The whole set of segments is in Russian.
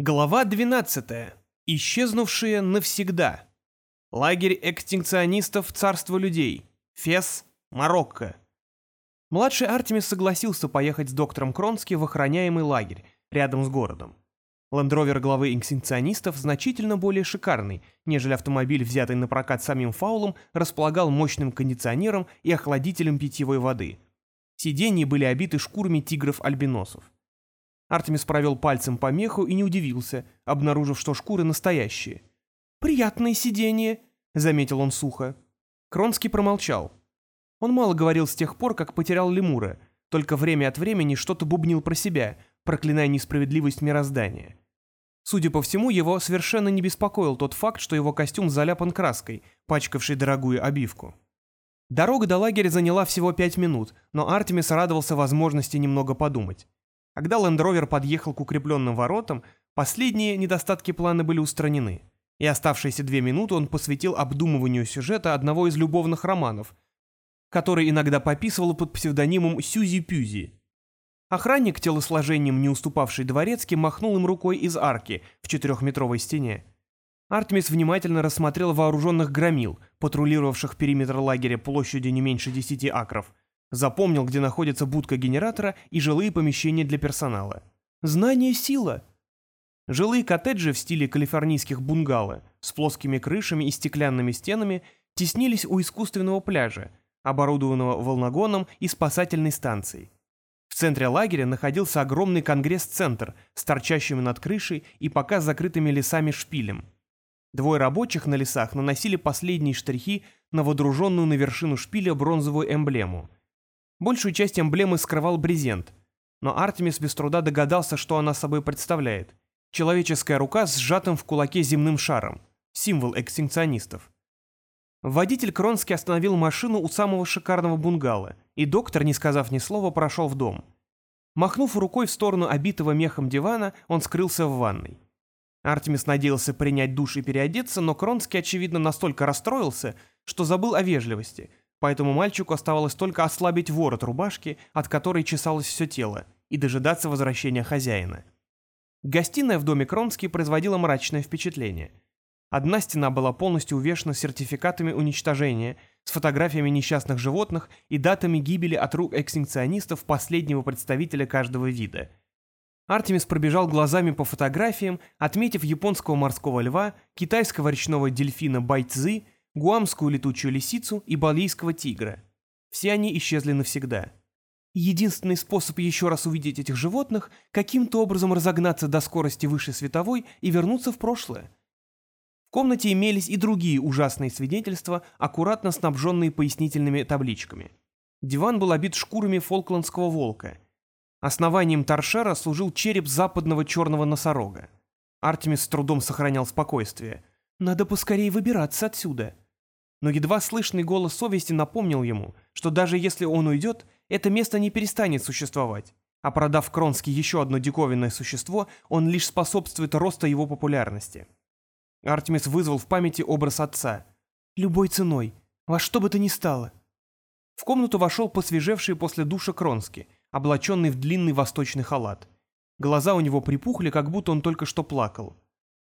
Глава 12. Исчезнувшие навсегда. Лагерь экстинкционистов Царства людей. Фес, Марокко. Младший Артемис согласился поехать с доктором Кронски в охраняемый лагерь, рядом с городом. Лендровер главы экстинкционистов значительно более шикарный, нежели автомобиль, взятый на прокат самим Фаулом, располагал мощным кондиционером и охладителем питьевой воды. Сиденья были обиты шкурами тигров-альбиносов. Артемис провел пальцем по меху и не удивился, обнаружив, что шкуры настоящие. «Приятное сиденье», — заметил он сухо. Кронский промолчал. Он мало говорил с тех пор, как потерял лемура, только время от времени что-то бубнил про себя, проклиная несправедливость мироздания. Судя по всему, его совершенно не беспокоил тот факт, что его костюм заляпан краской, пачкавшей дорогую обивку. Дорога до лагеря заняла всего пять минут, но Артемис радовался возможности немного подумать. Когда Лендровер подъехал к укрепленным воротам, последние недостатки плана были устранены, и оставшиеся две минуты он посвятил обдумыванию сюжета одного из любовных романов, который иногда пописывал под псевдонимом Сюзи-Пюзи. Охранник, телосложением не уступавший дворецки, махнул им рукой из арки в четырехметровой стене. Артемис внимательно рассмотрел вооруженных громил, патрулировавших периметр лагеря площадью не меньше десяти акров, Запомнил, где находится будка генератора и жилые помещения для персонала. Знание – сила. Жилые коттеджи в стиле калифорнийских бунгало с плоскими крышами и стеклянными стенами теснились у искусственного пляжа, оборудованного волногоном и спасательной станцией. В центре лагеря находился огромный конгресс-центр с торчащими над крышей и пока закрытыми лесами шпилем. Двое рабочих на лесах наносили последние штрихи на водруженную на вершину шпиля бронзовую эмблему – Большую часть эмблемы скрывал брезент, но Артемис без труда догадался, что она собой представляет. Человеческая рука с сжатым в кулаке земным шаром, символ экстинкционистов. Водитель Кронски остановил машину у самого шикарного бунгало, и доктор, не сказав ни слова, прошел в дом. Махнув рукой в сторону обитого мехом дивана, он скрылся в ванной. Артемис надеялся принять душ и переодеться, но Кронский, очевидно, настолько расстроился, что забыл о вежливости, поэтому мальчику оставалось только ослабить ворот рубашки, от которой чесалось все тело, и дожидаться возвращения хозяина. Гостиная в доме Кронски производила мрачное впечатление. Одна стена была полностью увешана сертификатами уничтожения, с фотографиями несчастных животных и датами гибели от рук экстинкционистов последнего представителя каждого вида. Артемис пробежал глазами по фотографиям, отметив японского морского льва, китайского речного дельфина Байцзы, гуамскую летучую лисицу и балийского тигра. Все они исчезли навсегда. Единственный способ еще раз увидеть этих животных – каким-то образом разогнаться до скорости выше световой и вернуться в прошлое. В комнате имелись и другие ужасные свидетельства, аккуратно снабженные пояснительными табличками. Диван был обит шкурами фолкландского волка. Основанием торшера служил череп западного черного носорога. Артемис с трудом сохранял спокойствие. «Надо поскорее выбираться отсюда», но едва слышный голос совести напомнил ему, что даже если он уйдет, это место не перестанет существовать, а продав Кронски еще одно диковинное существо, он лишь способствует росту его популярности. Артемис вызвал в памяти образ отца. «Любой ценой, во что бы то ни стало». В комнату вошел посвежевший после душа Кронски, облаченный в длинный восточный халат. Глаза у него припухли, как будто он только что плакал.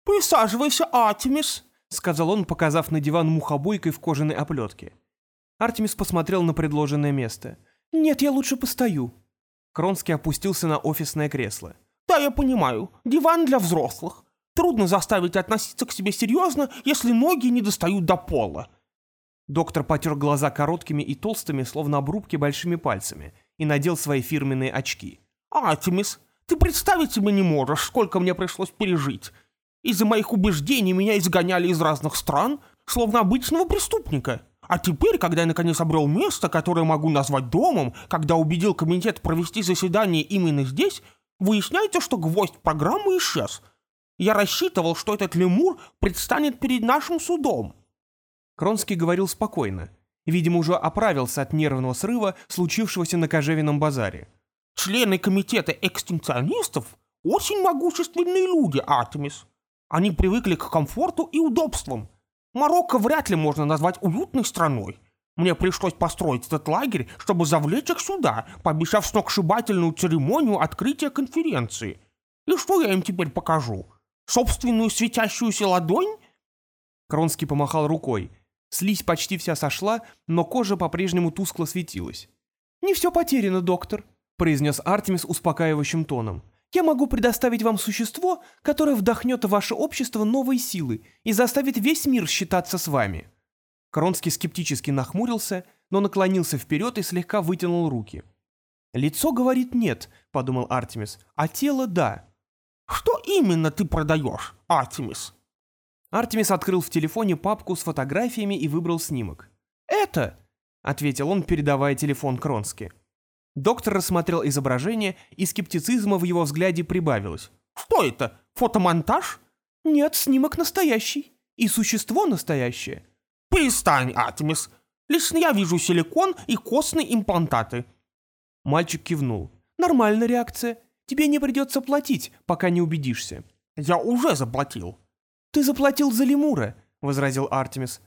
«Присаживайся, Артемис», — сказал он, показав на диван мухобойкой в кожаной оплетке. Артемис посмотрел на предложенное место. «Нет, я лучше постою». Кронский опустился на офисное кресло. «Да, я понимаю. Диван для взрослых. Трудно заставить относиться к себе серьезно, если ноги не достают до пола». Доктор потер глаза короткими и толстыми, словно обрубки большими пальцами, и надел свои фирменные очки. «Артемис, ты представить себе не можешь, сколько мне пришлось пережить. Из-за моих убеждений меня изгоняли из разных стран, словно обычного преступника. А теперь, когда я наконец обрел место, которое могу назвать домом, когда убедил комитет провести заседание именно здесь, выясняется, что гвоздь программы исчез. Я рассчитывал, что этот лемур предстанет перед нашим судом. Кронский говорил спокойно. Видимо, уже оправился от нервного срыва, случившегося на Кожевином базаре. Члены комитета экстинкционистов очень могущественные люди, Артемис. Они привыкли к комфорту и удобствам. Марокко вряд ли можно назвать уютной страной. Мне пришлось построить этот лагерь, чтобы завлечь их сюда, пообещав сногсшибательную церемонию открытия конференции. И что я им теперь покажу? Собственную светящуюся ладонь? Кронский помахал рукой. Слизь почти вся сошла, но кожа по-прежнему тускло светилась. «Не все потеряно, доктор», — произнес Артемис успокаивающим тоном. «Я могу предоставить вам существо, которое вдохнет в ваше общество новые силы и заставит весь мир считаться с вами». Кронский скептически нахмурился, но наклонился вперед и слегка вытянул руки. «Лицо говорит нет», — подумал Артемис, — «а тело — да». «Что именно ты продаешь, Артемис?» Артемис открыл в телефоне папку с фотографиями и выбрал снимок. «Это», — ответил он, передавая телефон Кронски. Доктор рассмотрел изображение, и скептицизма в его взгляде прибавилось. «Что это? Фотомонтаж?» «Нет, снимок настоящий. И существо настоящее». «Перестань, Артемис. Лично я вижу силикон и костные имплантаты». Мальчик кивнул. «Нормальная реакция. Тебе не придется платить, пока не убедишься». «Я уже заплатил». «Ты заплатил за лемура», — возразил Артемис.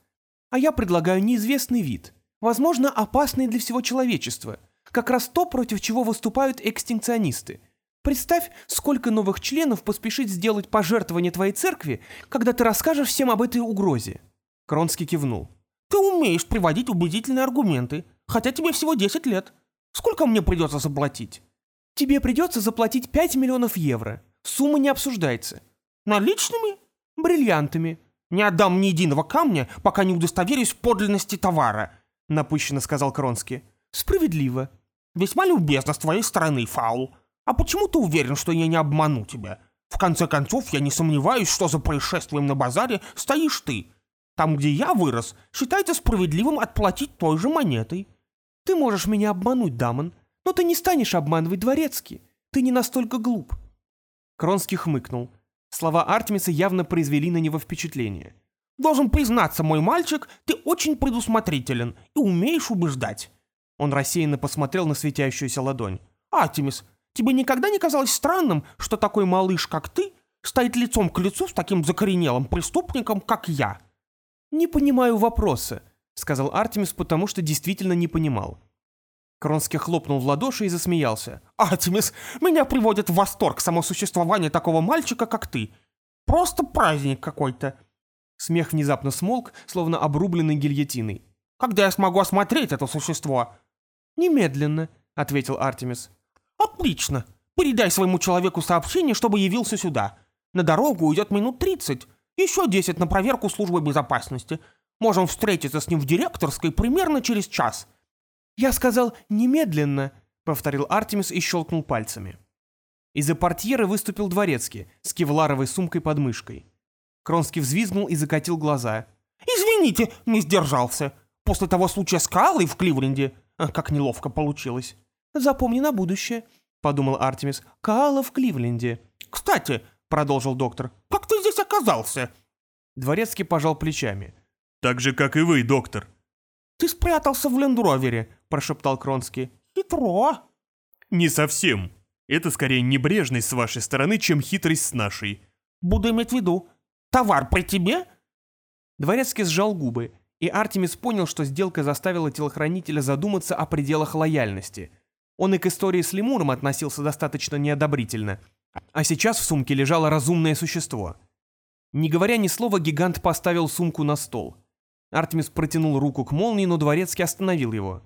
«А я предлагаю неизвестный вид. Возможно, опасный для всего человечества. Как раз то, против чего выступают экстинкционисты. Представь, сколько новых членов поспешит сделать пожертвование твоей церкви, когда ты расскажешь всем об этой угрозе». Кронский кивнул. «Ты умеешь приводить убедительные аргументы, хотя тебе всего 10 лет. Сколько мне придется заплатить?» «Тебе придется заплатить 5 миллионов евро. Сумма не обсуждается». «Наличными?» «Бриллиантами». «Не отдам ни единого камня, пока не удостоверюсь в подлинности товара», — напыщенно сказал Кронский. «Справедливо». «Весьма любезно с твоей стороны, Фаул. А почему ты уверен, что я не обману тебя? В конце концов, я не сомневаюсь, что за происшествием на базаре стоишь ты. Там, где я вырос, считается справедливым отплатить той же монетой». «Ты можешь меня обмануть, Дамон, но ты не станешь обманывать дворецкий. Ты не настолько глуп». Кронский хмыкнул. Слова Артемиса явно произвели на него впечатление. «Должен признаться, мой мальчик, ты очень предусмотрителен и умеешь убеждать». Он рассеянно посмотрел на светящуюся ладонь. «Артемис, тебе никогда не казалось странным, что такой малыш, как ты, стоит лицом к лицу с таким закоренелым преступником, как я?» «Не понимаю вопроса», — сказал Артемис, потому что действительно не понимал. Кронский хлопнул в ладоши и засмеялся. «Артемис, меня приводит в восторг само существование такого мальчика, как ты. Просто праздник какой-то». Смех внезапно смолк, словно обрубленный гильотиной. «Когда я смогу осмотреть это существо?» «Немедленно», — ответил Артемис. «Отлично. Передай своему человеку сообщение, чтобы явился сюда. На дорогу уйдет минут тридцать. Еще десять на проверку службы безопасности. Можем встретиться с ним в директорской примерно через час». «Я сказал немедленно», — повторил Артемис и щелкнул пальцами. Из-за портьеры выступил дворецкий с кевларовой сумкой под мышкой. Кронский взвизгнул и закатил глаза. «Извините, не сдержался. После того случая с Калой в Кливленде. Как неловко получилось». «Запомни на будущее», — подумал Артемис. «Каала в Кливленде». «Кстати», — продолжил доктор, — «как ты здесь оказался?» Дворецкий пожал плечами. «Так же, как и вы, доктор». «Ты спрятался в лендровере», — прошептал Кронский. «Хитро». «Не совсем. Это скорее небрежность с вашей стороны, чем хитрость с нашей». «Буду иметь в виду. Товар при тебе?» Дворецкий сжал губы, и Артемис понял, что сделка заставила телохранителя задуматься о пределах лояльности. Он и к истории с лемуром относился достаточно неодобрительно, а сейчас в сумке лежало разумное существо. Не говоря ни слова, гигант поставил сумку на стол. Артемис протянул руку к молнии, но Дворецкий остановил его.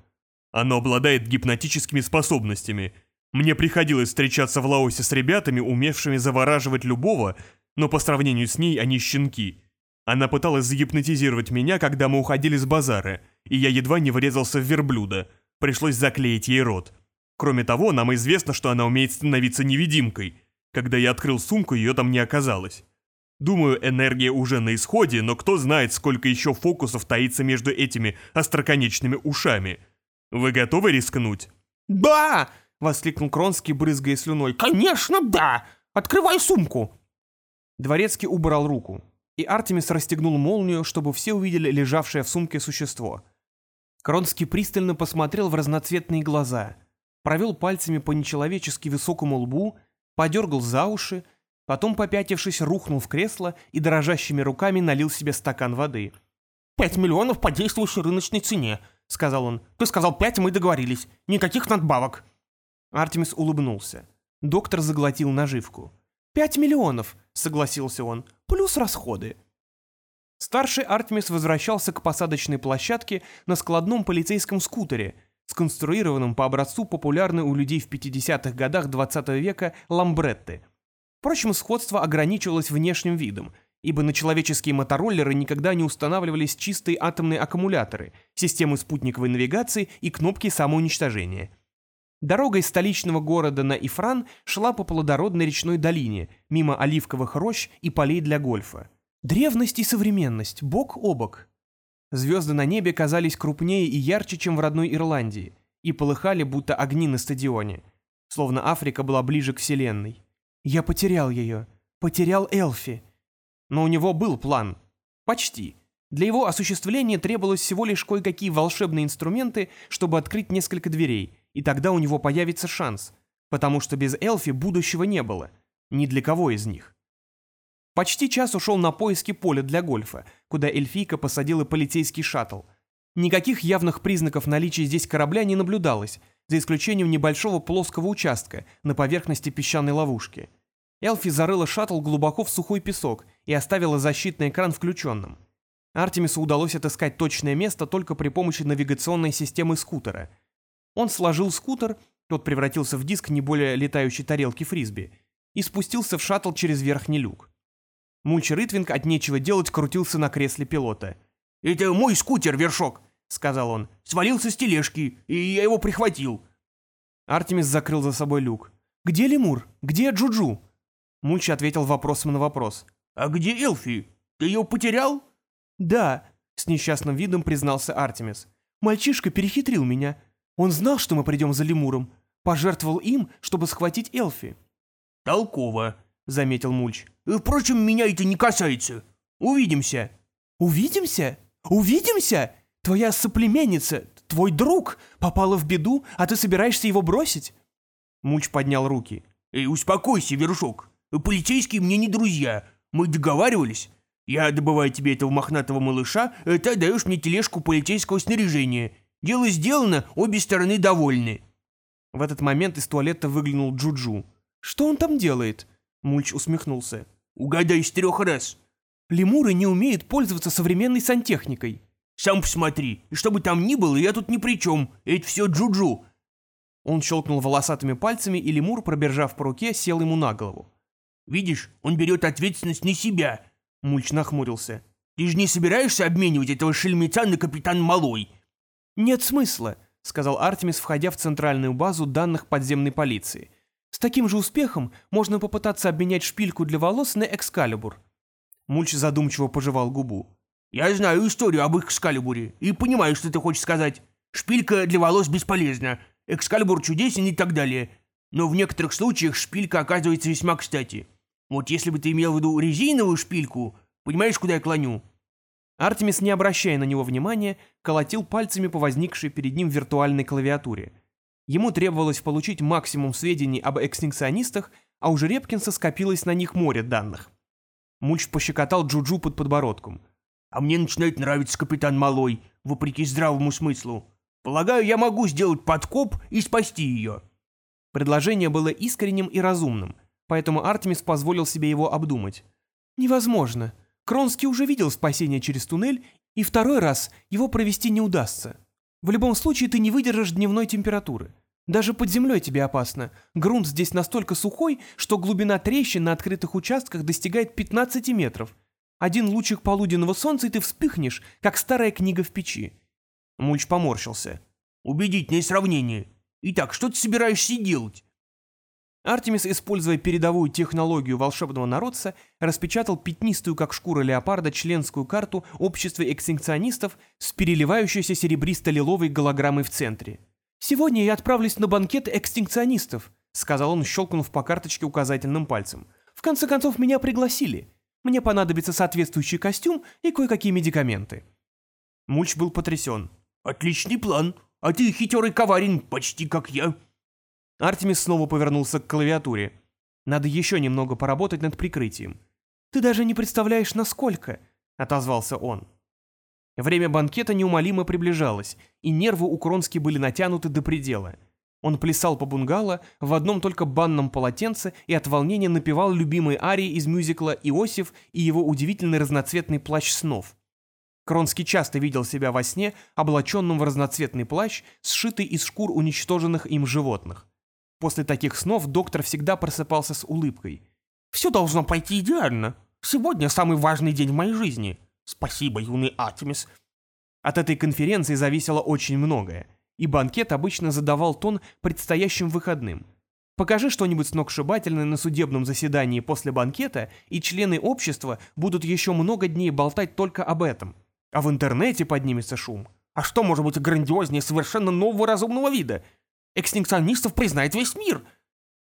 «Оно обладает гипнотическими способностями. Мне приходилось встречаться в Лаосе с ребятами, умевшими завораживать любого, но по сравнению с ней они щенки. Она пыталась загипнотизировать меня, когда мы уходили с базара, и я едва не врезался в верблюда. Пришлось заклеить ей рот. Кроме того, нам известно, что она умеет становиться невидимкой. Когда я открыл сумку, ее там не оказалось. Думаю, энергия уже на исходе, но кто знает, сколько еще фокусов таится между этими остроконечными ушами. Вы готовы рискнуть? «Да!» — воскликнул Кронский, брызгая слюной. «Конечно, да! Открывай сумку!» Дворецкий убрал руку, и Артемис расстегнул молнию, чтобы все увидели лежавшее в сумке существо. Кронский пристально посмотрел в разноцветные глаза, провел пальцами по нечеловечески высокому лбу, подергал за уши, Потом, попятившись, рухнул в кресло и дрожащими руками налил себе стакан воды. «Пять миллионов по действующей рыночной цене», — сказал он. «Ты сказал пять, мы договорились. Никаких надбавок». Артемис улыбнулся. Доктор заглотил наживку. «Пять миллионов», — согласился он, — «плюс расходы». Старший Артемис возвращался к посадочной площадке на складном полицейском скутере, сконструированном по образцу популярной у людей в 50-х годах 20 -го века ламбретты. Впрочем, сходство ограничивалось внешним видом, ибо на человеческие мотороллеры никогда не устанавливались чистые атомные аккумуляторы, системы спутниковой навигации и кнопки самоуничтожения. Дорога из столичного города на Ифран шла по плодородной речной долине, мимо оливковых рощ и полей для гольфа. Древность и современность, бок о бок. Звезды на небе казались крупнее и ярче, чем в родной Ирландии, и полыхали, будто огни на стадионе, словно Африка была ближе к Вселенной. Я потерял ее, потерял Элфи. Но у него был план. Почти. Для его осуществления требовалось всего лишь кое-какие волшебные инструменты, чтобы открыть несколько дверей, и тогда у него появится шанс, потому что без Элфи будущего не было, ни для кого из них. Почти час ушел на поиски поля для гольфа, куда эльфийка посадила полицейский шаттл. Никаких явных признаков наличия здесь корабля не наблюдалось, за исключением небольшого плоского участка на поверхности песчаной ловушки. Элфи зарыла шаттл глубоко в сухой песок и оставила защитный экран включенным. Артемису удалось отыскать точное место только при помощи навигационной системы скутера. Он сложил скутер, тот превратился в диск не более летающей тарелки фрисби, и спустился в шаттл через верхний люк. Мульч Ритвинг от нечего делать крутился на кресле пилота. «Это мой скутер, Вершок», — сказал он. «Свалился с тележки, и я его прихватил». Артемис закрыл за собой люк. «Где лемур? Где Джуджу?» Мульч ответил вопросом на вопрос. «А где Элфи? Ты ее потерял?» «Да», — с несчастным видом признался Артемис. «Мальчишка перехитрил меня. Он знал, что мы придем за лемуром. Пожертвовал им, чтобы схватить Элфи». «Толково», — заметил Мульч. Впрочем, меня это не касается. Увидимся». «Увидимся? Увидимся? Твоя соплеменница, твой друг, попала в беду, а ты собираешься его бросить?» Мульч поднял руки. «Эй, успокойся, Вершок. Полицейские мне не друзья. Мы договаривались. Я добываю тебе этого мохнатого малыша, а ты даешь мне тележку полицейского снаряжения. Дело сделано, обе стороны довольны». В этот момент из туалета выглянул Джуджу. «Что он там делает?» Мульч усмехнулся. «Угадай с трех раз». «Лемуры не умеют пользоваться современной сантехникой». «Сам посмотри, и что бы там ни было, я тут ни при чем. Это все Джуджу». Он щелкнул волосатыми пальцами, и лемур, пробежав по руке, сел ему на голову. «Видишь, он берет ответственность на себя», — Мульч нахмурился. «Ты же не собираешься обменивать этого шельмеца на капитан Малой?» «Нет смысла», — сказал Артемис, входя в центральную базу данных подземной полиции. С таким же успехом можно попытаться обменять шпильку для волос на экскалибур. Мульч задумчиво пожевал губу. «Я знаю историю об экскалибуре и понимаю, что ты хочешь сказать. Шпилька для волос бесполезна, экскалибур чудесен и так далее. Но в некоторых случаях шпилька оказывается весьма кстати. Вот если бы ты имел в виду резиновую шпильку, понимаешь, куда я клоню?» Артемис, не обращая на него внимания, колотил пальцами по возникшей перед ним виртуальной клавиатуре – Ему требовалось получить максимум сведений об экстинкционистах, а у Жеребкинса скопилось на них море данных. Мульч пощекотал Джуджу под подбородком. «А мне начинает нравиться капитан Малой, вопреки здравому смыслу. Полагаю, я могу сделать подкоп и спасти ее». Предложение было искренним и разумным, поэтому Артемис позволил себе его обдумать. «Невозможно. Кронский уже видел спасение через туннель, и второй раз его провести не удастся. В любом случае ты не выдержишь дневной температуры. Даже под землей тебе опасно. Грунт здесь настолько сухой, что глубина трещин на открытых участках достигает 15 метров. Один лучик полуденного солнца, и ты вспыхнешь, как старая книга в печи. Мульч поморщился. Убедительное сравнение. Итак, что ты собираешься делать? Артемис, используя передовую технологию волшебного народца, распечатал пятнистую, как шкура леопарда, членскую карту общества экстинкционистов с переливающейся серебристо-лиловой голограммой в центре. «Сегодня я отправлюсь на банкет экстинкционистов», — сказал он, щелкнув по карточке указательным пальцем. «В конце концов, меня пригласили. Мне понадобится соответствующий костюм и кое-какие медикаменты». Мульч был потрясен. «Отличный план. А ты хитрый коварен, почти как я». Артемис снова повернулся к клавиатуре. «Надо еще немного поработать над прикрытием». «Ты даже не представляешь, насколько», — отозвался он. Время банкета неумолимо приближалось, и нервы у Кронски были натянуты до предела. Он плясал по бунгало в одном только банном полотенце и от волнения напевал любимые арии из мюзикла «Иосиф» и его удивительный разноцветный плащ снов. Кронский часто видел себя во сне, облаченным в разноцветный плащ, сшитый из шкур уничтоженных им животных. После таких снов доктор всегда просыпался с улыбкой. «Все должно пойти идеально. Сегодня самый важный день в моей жизни. Спасибо, юный Атимис». От этой конференции зависело очень многое, и банкет обычно задавал тон предстоящим выходным. Покажи что-нибудь сногсшибательное на судебном заседании после банкета, и члены общества будут еще много дней болтать только об этом. А в интернете поднимется шум. А что может быть грандиознее совершенно нового разумного вида? Экстинкционистов признает весь мир.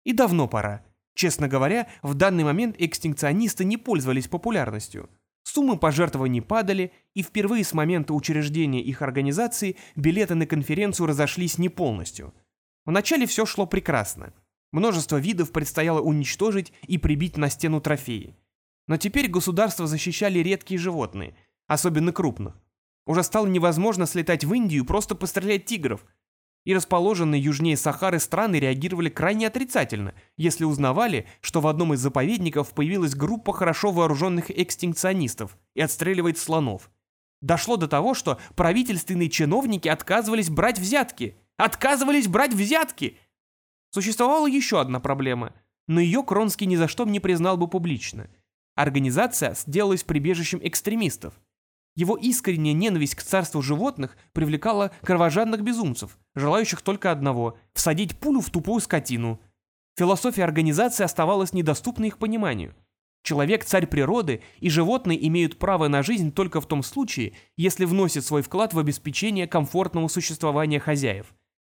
И давно пора. Честно говоря, в данный момент экстинкционисты не пользовались популярностью. Суммы пожертвований падали, и впервые с момента учреждения их организации билеты на конференцию разошлись не полностью. Вначале все шло прекрасно. Множество видов предстояло уничтожить и прибить на стену трофеи. Но теперь государства защищали редкие животные, особенно крупных. Уже стало невозможно слетать в Индию просто пострелять тигров – и расположенные южнее Сахары страны реагировали крайне отрицательно, если узнавали, что в одном из заповедников появилась группа хорошо вооруженных экстинкционистов и отстреливает слонов. Дошло до того, что правительственные чиновники отказывались брать взятки. Отказывались брать взятки! Существовала еще одна проблема, но ее Кронский ни за что не признал бы публично. Организация сделалась прибежищем экстремистов – его искренняя ненависть к царству животных привлекала кровожадных безумцев, желающих только одного – всадить пулю в тупую скотину. Философия организации оставалась недоступна их пониманию. Человек – царь природы, и животные имеют право на жизнь только в том случае, если вносят свой вклад в обеспечение комфортного существования хозяев.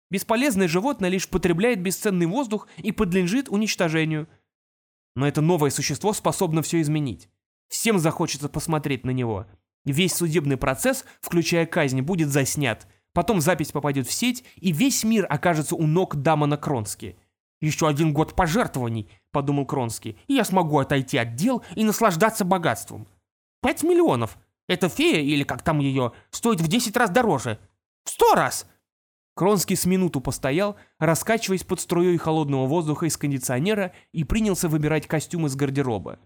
Бесполезное животное лишь потребляет бесценный воздух и подлежит уничтожению. Но это новое существо способно все изменить. Всем захочется посмотреть на него – Весь судебный процесс, включая казнь, будет заснят. Потом запись попадет в сеть, и весь мир окажется у ног Дамона Кронски. «Еще один год пожертвований», — подумал Кронский, — «и я смогу отойти от дел и наслаждаться богатством. Пять миллионов. Эта фея, или как там ее, стоит в десять раз дороже. В сто раз!» Кронский с минуту постоял, раскачиваясь под струей холодного воздуха из кондиционера и принялся выбирать костюм из гардероба.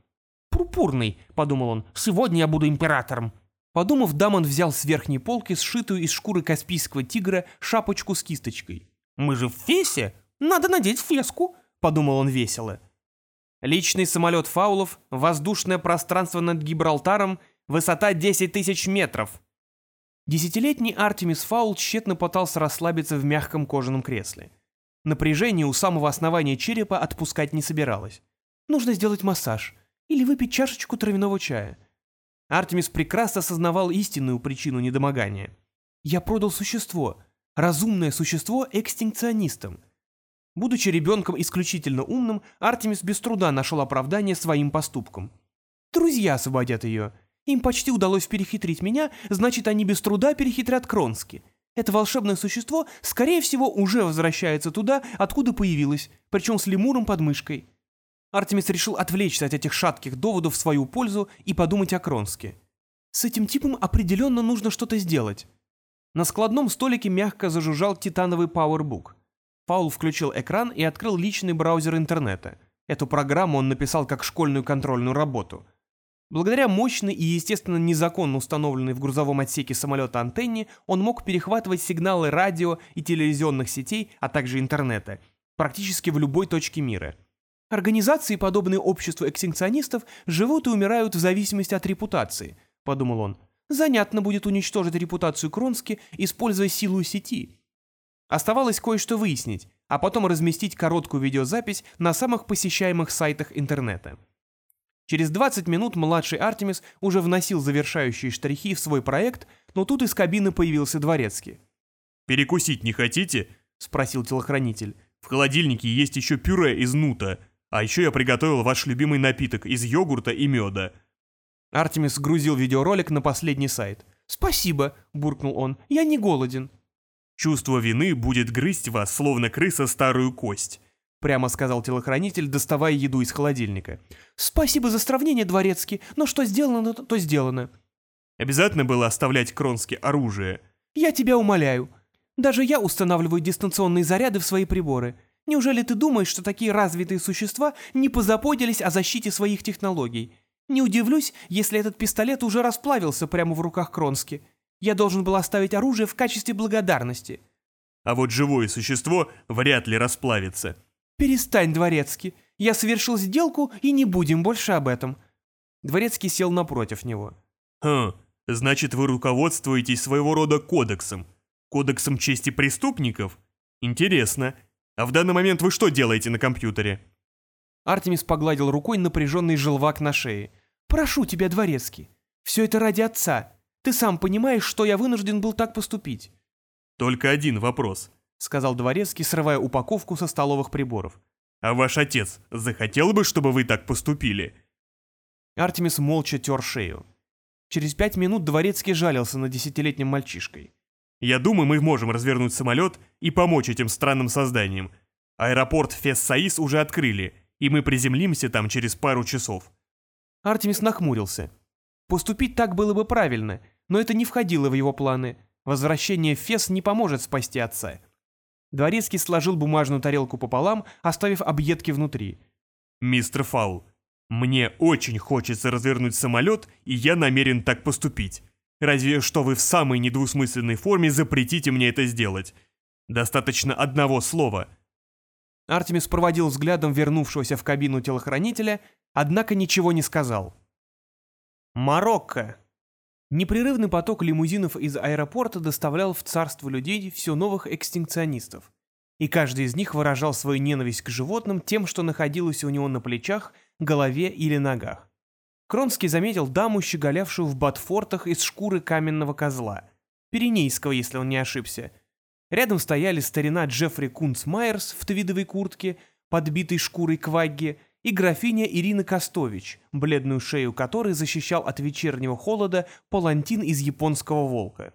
«Пурпурный», — подумал он, — «сегодня я буду императором». Подумав, Дамон взял с верхней полки сшитую из шкуры каспийского тигра шапочку с кисточкой. «Мы же в Фесе! Надо надеть феску!» — подумал он весело. Личный самолет фаулов, воздушное пространство над Гибралтаром, высота 10 тысяч метров. Десятилетний Артемис Фаул тщетно пытался расслабиться в мягком кожаном кресле. Напряжение у самого основания черепа отпускать не собиралось. Нужно сделать массаж или выпить чашечку травяного чая. Артемис прекрасно осознавал истинную причину недомогания. «Я продал существо, разумное существо экстинкционистам». Будучи ребенком исключительно умным, Артемис без труда нашел оправдание своим поступкам. «Друзья освободят ее. Им почти удалось перехитрить меня, значит, они без труда перехитрят Кронски. Это волшебное существо, скорее всего, уже возвращается туда, откуда появилось, причем с лемуром под мышкой. Артемис решил отвлечься от этих шатких доводов в свою пользу и подумать о Кронске. С этим типом определенно нужно что-то сделать. На складном столике мягко зажужжал титановый PowerBook. Фаул включил экран и открыл личный браузер интернета. Эту программу он написал как школьную контрольную работу. Благодаря мощной и, естественно, незаконно установленной в грузовом отсеке самолета антенне, он мог перехватывать сигналы радио и телевизионных сетей, а также интернета, практически в любой точке мира – Организации, подобные обществу экстинкционистов, живут и умирают в зависимости от репутации, подумал он. Занятно будет уничтожить репутацию Кронски, используя силу сети. Оставалось кое-что выяснить, а потом разместить короткую видеозапись на самых посещаемых сайтах интернета. Через 20 минут младший Артемис уже вносил завершающие штрихи в свой проект, но тут из кабины появился дворецкий. «Перекусить не хотите?» — спросил телохранитель. «В холодильнике есть еще пюре из нута. А еще я приготовил ваш любимый напиток из йогурта и меда». Артемис грузил видеоролик на последний сайт. «Спасибо», — буркнул он, — «я не голоден». «Чувство вины будет грызть вас, словно крыса старую кость», — прямо сказал телохранитель, доставая еду из холодильника. «Спасибо за сравнение, дворецкий, но что сделано, то, сделано». «Обязательно было оставлять Кронски оружие?» «Я тебя умоляю». Даже я устанавливаю дистанционные заряды в свои приборы. Неужели ты думаешь, что такие развитые существа не позаботились о защите своих технологий? Не удивлюсь, если этот пистолет уже расплавился прямо в руках Кронски. Я должен был оставить оружие в качестве благодарности. А вот живое существо вряд ли расплавится. Перестань, Дворецкий. Я совершил сделку, и не будем больше об этом. Дворецкий сел напротив него. Хм, значит вы руководствуетесь своего рода кодексом. Кодексом чести преступников? Интересно. А в данный момент вы что делаете на компьютере? Артемис погладил рукой напряженный желвак на шее. «Прошу тебя, Дворецкий, все это ради отца. Ты сам понимаешь, что я вынужден был так поступить». «Только один вопрос», — сказал Дворецкий, срывая упаковку со столовых приборов. «А ваш отец захотел бы, чтобы вы так поступили?» Артемис молча тер шею. Через пять минут Дворецкий жалился на десятилетнем мальчишкой. «Я думаю, мы можем развернуть самолет и помочь этим странным созданиям. Аэропорт Фессаис уже открыли, и мы приземлимся там через пару часов». Артемис нахмурился. Поступить так было бы правильно, но это не входило в его планы. Возвращение в Фес не поможет спасти отца. Дворецкий сложил бумажную тарелку пополам, оставив объедки внутри. «Мистер Фаул, мне очень хочется развернуть самолет, и я намерен так поступить. Разве что вы в самой недвусмысленной форме запретите мне это сделать. Достаточно одного слова, Артемис проводил взглядом вернувшегося в кабину телохранителя, однако ничего не сказал. Марокко. Непрерывный поток лимузинов из аэропорта доставлял в царство людей все новых экстинкционистов. И каждый из них выражал свою ненависть к животным тем, что находилось у него на плечах, голове или ногах. Кронский заметил даму, щеголявшую в ботфортах из шкуры каменного козла. Пиренейского, если он не ошибся – Рядом стояли старина Джеффри Кунц Майерс в твидовой куртке, подбитой шкурой квагги, и графиня Ирина Костович, бледную шею которой защищал от вечернего холода палантин из японского волка.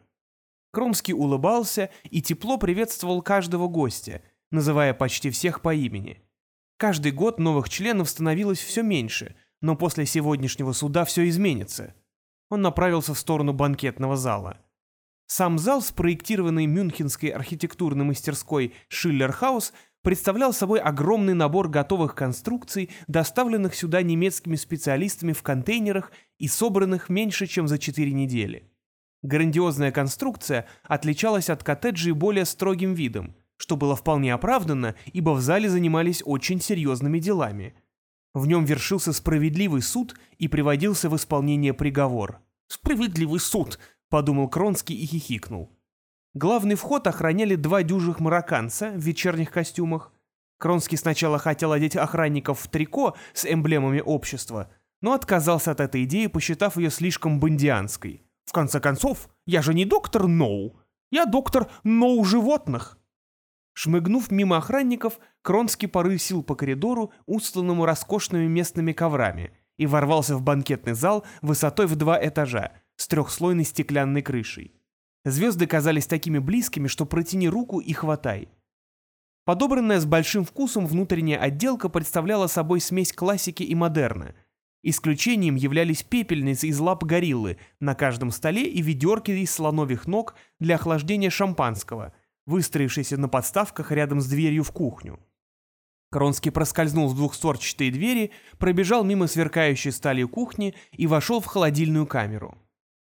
Кромский улыбался и тепло приветствовал каждого гостя, называя почти всех по имени. Каждый год новых членов становилось все меньше, но после сегодняшнего суда все изменится. Он направился в сторону банкетного зала. Сам зал, спроектированный мюнхенской архитектурной мастерской Шиллерхаус, представлял собой огромный набор готовых конструкций, доставленных сюда немецкими специалистами в контейнерах и собранных меньше, чем за 4 недели. Грандиозная конструкция отличалась от коттеджей более строгим видом, что было вполне оправданно, ибо в зале занимались очень серьезными делами. В нем вершился справедливый суд и приводился в исполнение приговор. «Справедливый суд!» подумал Кронский и хихикнул. Главный вход охраняли два дюжих марокканца в вечерних костюмах. Кронский сначала хотел одеть охранников в трико с эмблемами общества, но отказался от этой идеи, посчитав ее слишком бандианской. В конце концов, я же не доктор Ноу, я доктор Ноу животных. Шмыгнув мимо охранников, Кронский порысил по коридору, устланному роскошными местными коврами, и ворвался в банкетный зал высотой в два этажа, с трехслойной стеклянной крышей. Звезды казались такими близкими, что протяни руку и хватай. Подобранная с большим вкусом внутренняя отделка представляла собой смесь классики и модерна. Исключением являлись пепельницы из лап гориллы на каждом столе и ведерки из слоновьих ног для охлаждения шампанского, выстроившиеся на подставках рядом с дверью в кухню. Кронский проскользнул в двухстворчатые двери, пробежал мимо сверкающей сталью кухни и вошел в холодильную камеру.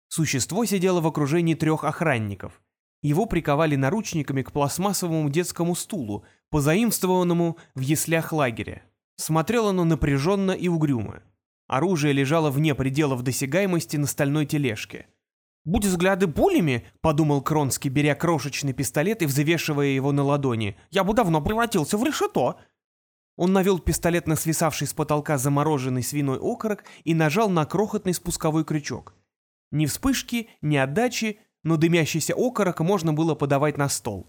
Существо сидело в окружении трех охранников. Его приковали наручниками к пластмассовому детскому стулу, позаимствованному в яслях лагеря. Смотрело оно напряженно и угрюмо. Оружие лежало вне пределов досягаемости на стальной тележке. «Будь взгляды пулями», — подумал Кронский, беря крошечный пистолет и взвешивая его на ладони, — «я бы давно превратился в решето». Он навел пистолет на свисавший с потолка замороженный свиной окорок и нажал на крохотный спусковой крючок. Ни вспышки, ни отдачи, но дымящийся окорок можно было подавать на стол.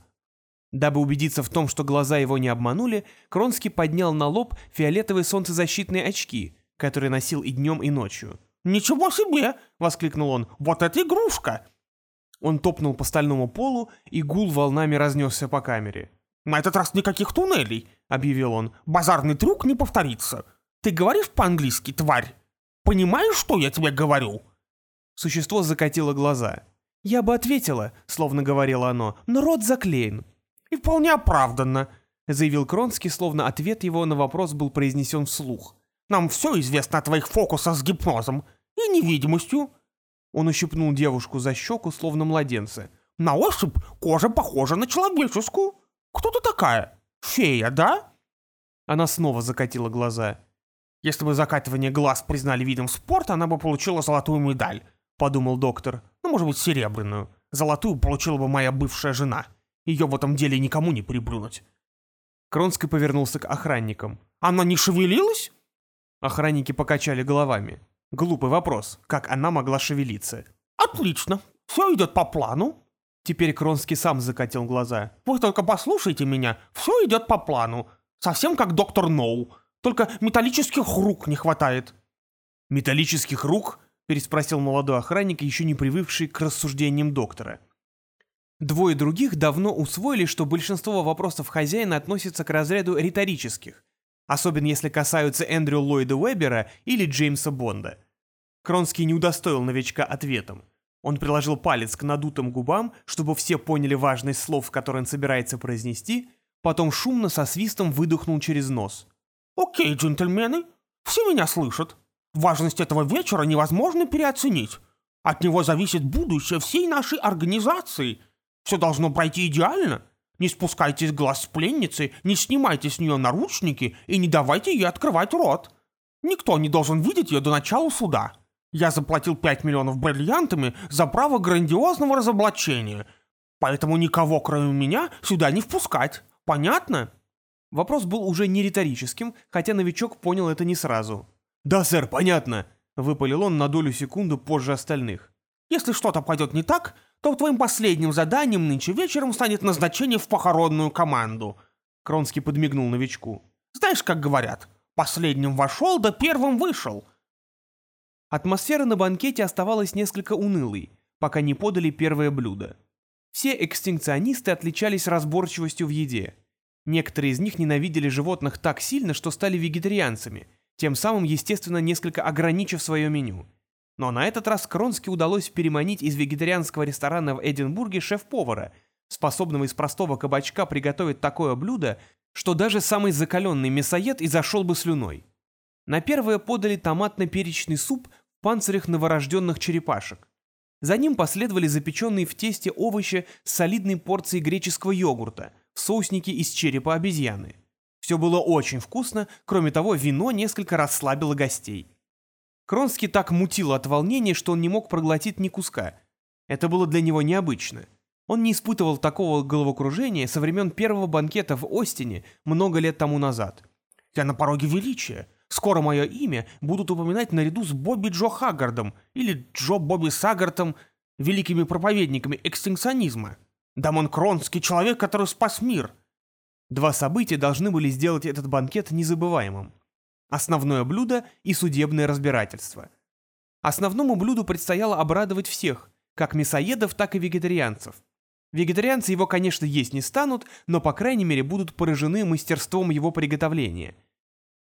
Дабы убедиться в том, что глаза его не обманули, Кронский поднял на лоб фиолетовые солнцезащитные очки, которые носил и днем, и ночью. «Ничего себе!» — воскликнул он. «Вот это игрушка!» Он топнул по стальному полу, и гул волнами разнесся по камере. «На этот раз никаких туннелей», — объявил он. «Базарный трюк не повторится. Ты говоришь по-английски, тварь? Понимаешь, что я тебе говорю?» Существо закатило глаза. «Я бы ответила», — словно говорило оно, — «но рот заклеен». «И вполне оправданно», — заявил Кронский, словно ответ его на вопрос был произнесен вслух. «Нам все известно о твоих фокусах с гипнозом и невидимостью». Он ущипнул девушку за щеку, словно младенца. «На ощупь кожа похожа на человеческую. Кто ты такая? Фея, да?» Она снова закатила глаза. «Если бы закатывание глаз признали видом спорта, она бы получила золотую медаль», — подумал доктор. «Ну, может быть, серебряную. Золотую получила бы моя бывшая жена. Ее в этом деле никому не приплюнуть». Кронский повернулся к охранникам. «Она не шевелилась?» Охранники покачали головами. Глупый вопрос, как она могла шевелиться. «Отлично, все идет по плану». Теперь Кронский сам закатил глаза. «Вы только послушайте меня, все идет по плану. Совсем как доктор Ноу. Только металлических рук не хватает». «Металлических рук?» — переспросил молодой охранник, еще не привыкший к рассуждениям доктора. Двое других давно усвоили, что большинство вопросов хозяина относятся к разряду риторических, особенно если касаются Эндрю Ллойда Уэббера или Джеймса Бонда. Кронский не удостоил новичка ответом. Он приложил палец к надутым губам, чтобы все поняли важность слов, которые он собирается произнести, потом шумно со свистом выдохнул через нос. «Окей, джентльмены, все меня слышат. Важность этого вечера невозможно переоценить. От него зависит будущее всей нашей организации. Все должно пройти идеально. Не спускайте глаз с пленницы, не снимайте с нее наручники и не давайте ей открывать рот. Никто не должен видеть ее до начала суда. Я заплатил 5 миллионов бриллиантами за право грандиозного разоблачения, поэтому никого, кроме меня, сюда не впускать. Понятно?» Вопрос был уже не риторическим, хотя новичок понял это не сразу. «Да, сэр, понятно», — выпалил он на долю секунды позже остальных. «Если что-то пойдет не так, то твоим последним заданием нынче вечером станет назначение в похоронную команду». Кронский подмигнул новичку. «Знаешь, как говорят, последним вошел, да первым вышел». Атмосфера на банкете оставалась несколько унылой, пока не подали первое блюдо. Все экстинкционисты отличались разборчивостью в еде. Некоторые из них ненавидели животных так сильно, что стали вегетарианцами, тем самым, естественно, несколько ограничив свое меню. Но на этот раз Кронски удалось переманить из вегетарианского ресторана в Эдинбурге шеф-повара, способного из простого кабачка приготовить такое блюдо, что даже самый закаленный мясоед изошел бы слюной. На первое подали томатно-перечный суп в панцирях новорожденных черепашек. За ним последовали запеченные в тесте овощи с солидной порцией греческого йогурта, в соуснике из черепа обезьяны. Все было очень вкусно, кроме того, вино несколько расслабило гостей. Кронский так мутил от волнения, что он не мог проглотить ни куска. Это было для него необычно. Он не испытывал такого головокружения со времен первого банкета в Остине много лет тому назад. «Я на пороге величия. Скоро мое имя будут упоминать наряду с Бобби Джо Хаггардом или Джо Бобби Саггартом, великими проповедниками экстинкционизма. Дамон Кронский — человек, который спас мир». Два события должны были сделать этот банкет незабываемым. Основное блюдо и судебное разбирательство. Основному блюду предстояло обрадовать всех, как мясоедов, так и вегетарианцев. Вегетарианцы его, конечно, есть не станут, но, по крайней мере, будут поражены мастерством его приготовления.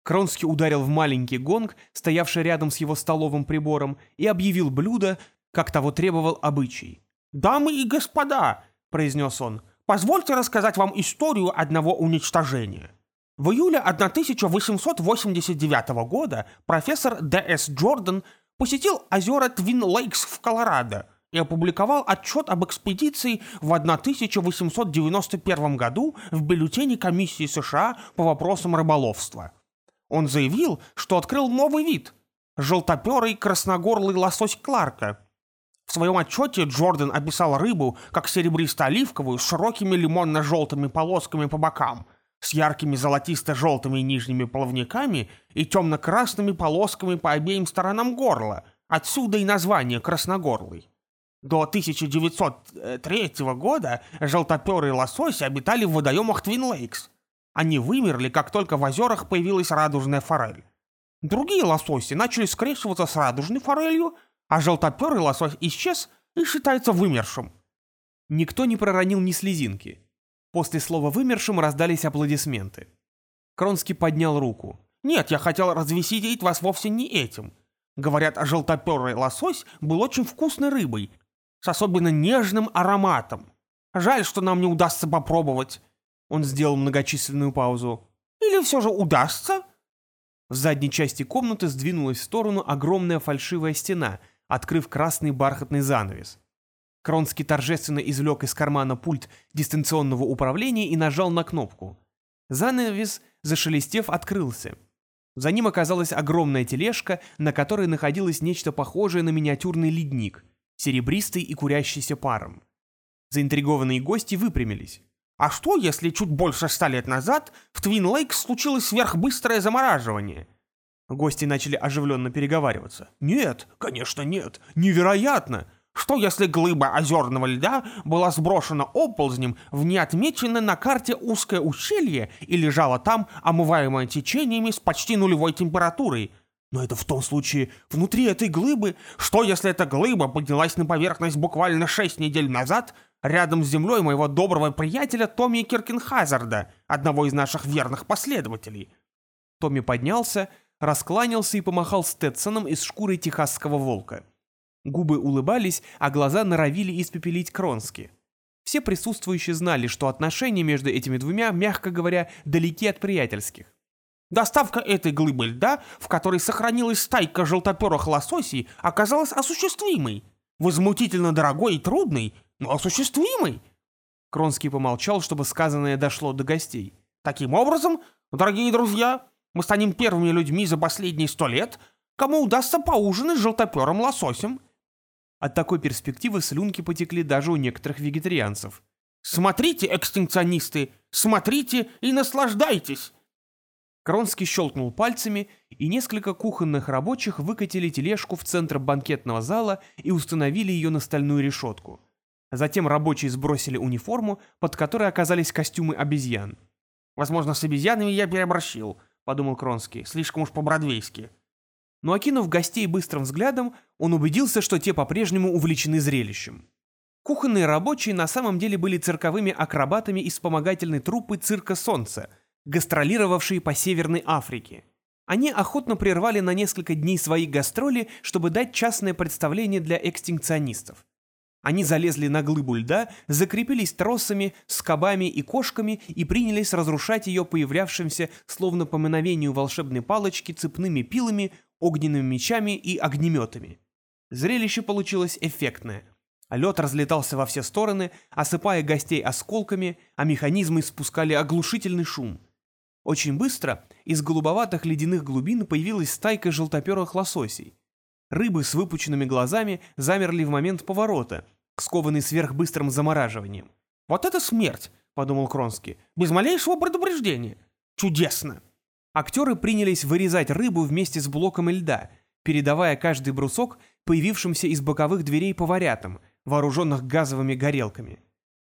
Кронский ударил в маленький гонг, стоявший рядом с его столовым прибором, и объявил блюдо, как того требовал обычай. «Дамы и господа», — произнес он, — «позвольте рассказать вам историю одного уничтожения». В июле 1889 года профессор Д.С. Джордан посетил озера Твин Лейкс в Колорадо и опубликовал отчет об экспедиции в 1891 году в бюллетене комиссии США по вопросам рыболовства. Он заявил, что открыл новый вид – желтоперый красногорлый лосось Кларка. В своем отчете Джордан описал рыбу как серебристо-оливковую с широкими лимонно-желтыми полосками по бокам – с яркими золотисто-желтыми нижними плавниками и темно-красными полосками по обеим сторонам горла, отсюда и название красногорлый. До 1903 года желтоперые лососи обитали в водоемах Твин Лейкс. Они вымерли, как только в озерах появилась радужная форель. Другие лососи начали скрещиваться с радужной форелью, а желтоперый лосось исчез и считается вымершим. Никто не проронил ни слезинки. После слова «вымершим» раздались аплодисменты. Кронский поднял руку. «Нет, я хотел развеселить вас вовсе не этим. Говорят, желтоперый лосось был очень вкусной рыбой, с особенно нежным ароматом. Жаль, что нам не удастся попробовать». Он сделал многочисленную паузу. «Или все же удастся?» В задней части комнаты сдвинулась в сторону огромная фальшивая стена, открыв красный бархатный занавес. Кронский торжественно извлек из кармана пульт дистанционного управления и нажал на кнопку. Занавес, зашелестев, открылся. За ним оказалась огромная тележка, на которой находилось нечто похожее на миниатюрный ледник, серебристый и курящийся паром. Заинтригованные гости выпрямились. А что, если чуть больше ста лет назад в Твин Лейк случилось сверхбыстрое замораживание? Гости начали оживленно переговариваться. Нет, конечно нет, невероятно. Что если глыба озерного льда была сброшена оползнем в неотмеченное на карте узкое ущелье и лежала там, омываемое течениями с почти нулевой температурой? Но это в том случае внутри этой глыбы. Что если эта глыба поднялась на поверхность буквально шесть недель назад рядом с землей моего доброго приятеля Томми Киркенхазарда, одного из наших верных последователей? Томми поднялся, раскланялся и помахал Стетсоном из шкуры техасского волка. Губы улыбались, а глаза норовили испепелить Кронски. Все присутствующие знали, что отношения между этими двумя, мягко говоря, далеки от приятельских. Доставка этой глыбы льда, в которой сохранилась стайка желтоперых лососей, оказалась осуществимой. Возмутительно дорогой и трудной, но осуществимой. Кронский помолчал, чтобы сказанное дошло до гостей. Таким образом, дорогие друзья, мы станем первыми людьми за последние сто лет, кому удастся поужинать с желтоперым лососем. От такой перспективы слюнки потекли даже у некоторых вегетарианцев. «Смотрите, экстинкционисты, смотрите и наслаждайтесь!» Кронский щелкнул пальцами, и несколько кухонных рабочих выкатили тележку в центр банкетного зала и установили ее на стальную решетку. Затем рабочие сбросили униформу, под которой оказались костюмы обезьян. «Возможно, с обезьянами я переборщил», — подумал Кронский, — «слишком уж по-бродвейски» но окинув гостей быстрым взглядом, он убедился, что те по-прежнему увлечены зрелищем. Кухонные рабочие на самом деле были цирковыми акробатами из вспомогательной труппы «Цирка Солнца», гастролировавшие по Северной Африке. Они охотно прервали на несколько дней свои гастроли, чтобы дать частное представление для экстинкционистов. Они залезли на глыбу льда, закрепились тросами, скобами и кошками и принялись разрушать ее появлявшимся, словно по мановению волшебной палочки, цепными пилами, огненными мечами и огнеметами. Зрелище получилось эффектное. Лед разлетался во все стороны, осыпая гостей осколками, а механизмы спускали оглушительный шум. Очень быстро из голубоватых ледяных глубин появилась стайка желтоперых лососей. Рыбы с выпученными глазами замерли в момент поворота, скованные сверхбыстрым замораживанием. «Вот это смерть!» — подумал Кронский. «Без малейшего предупреждения! Чудесно!» Актеры принялись вырезать рыбу вместе с блоком льда, передавая каждый брусок появившимся из боковых дверей поварятам, вооруженных газовыми горелками.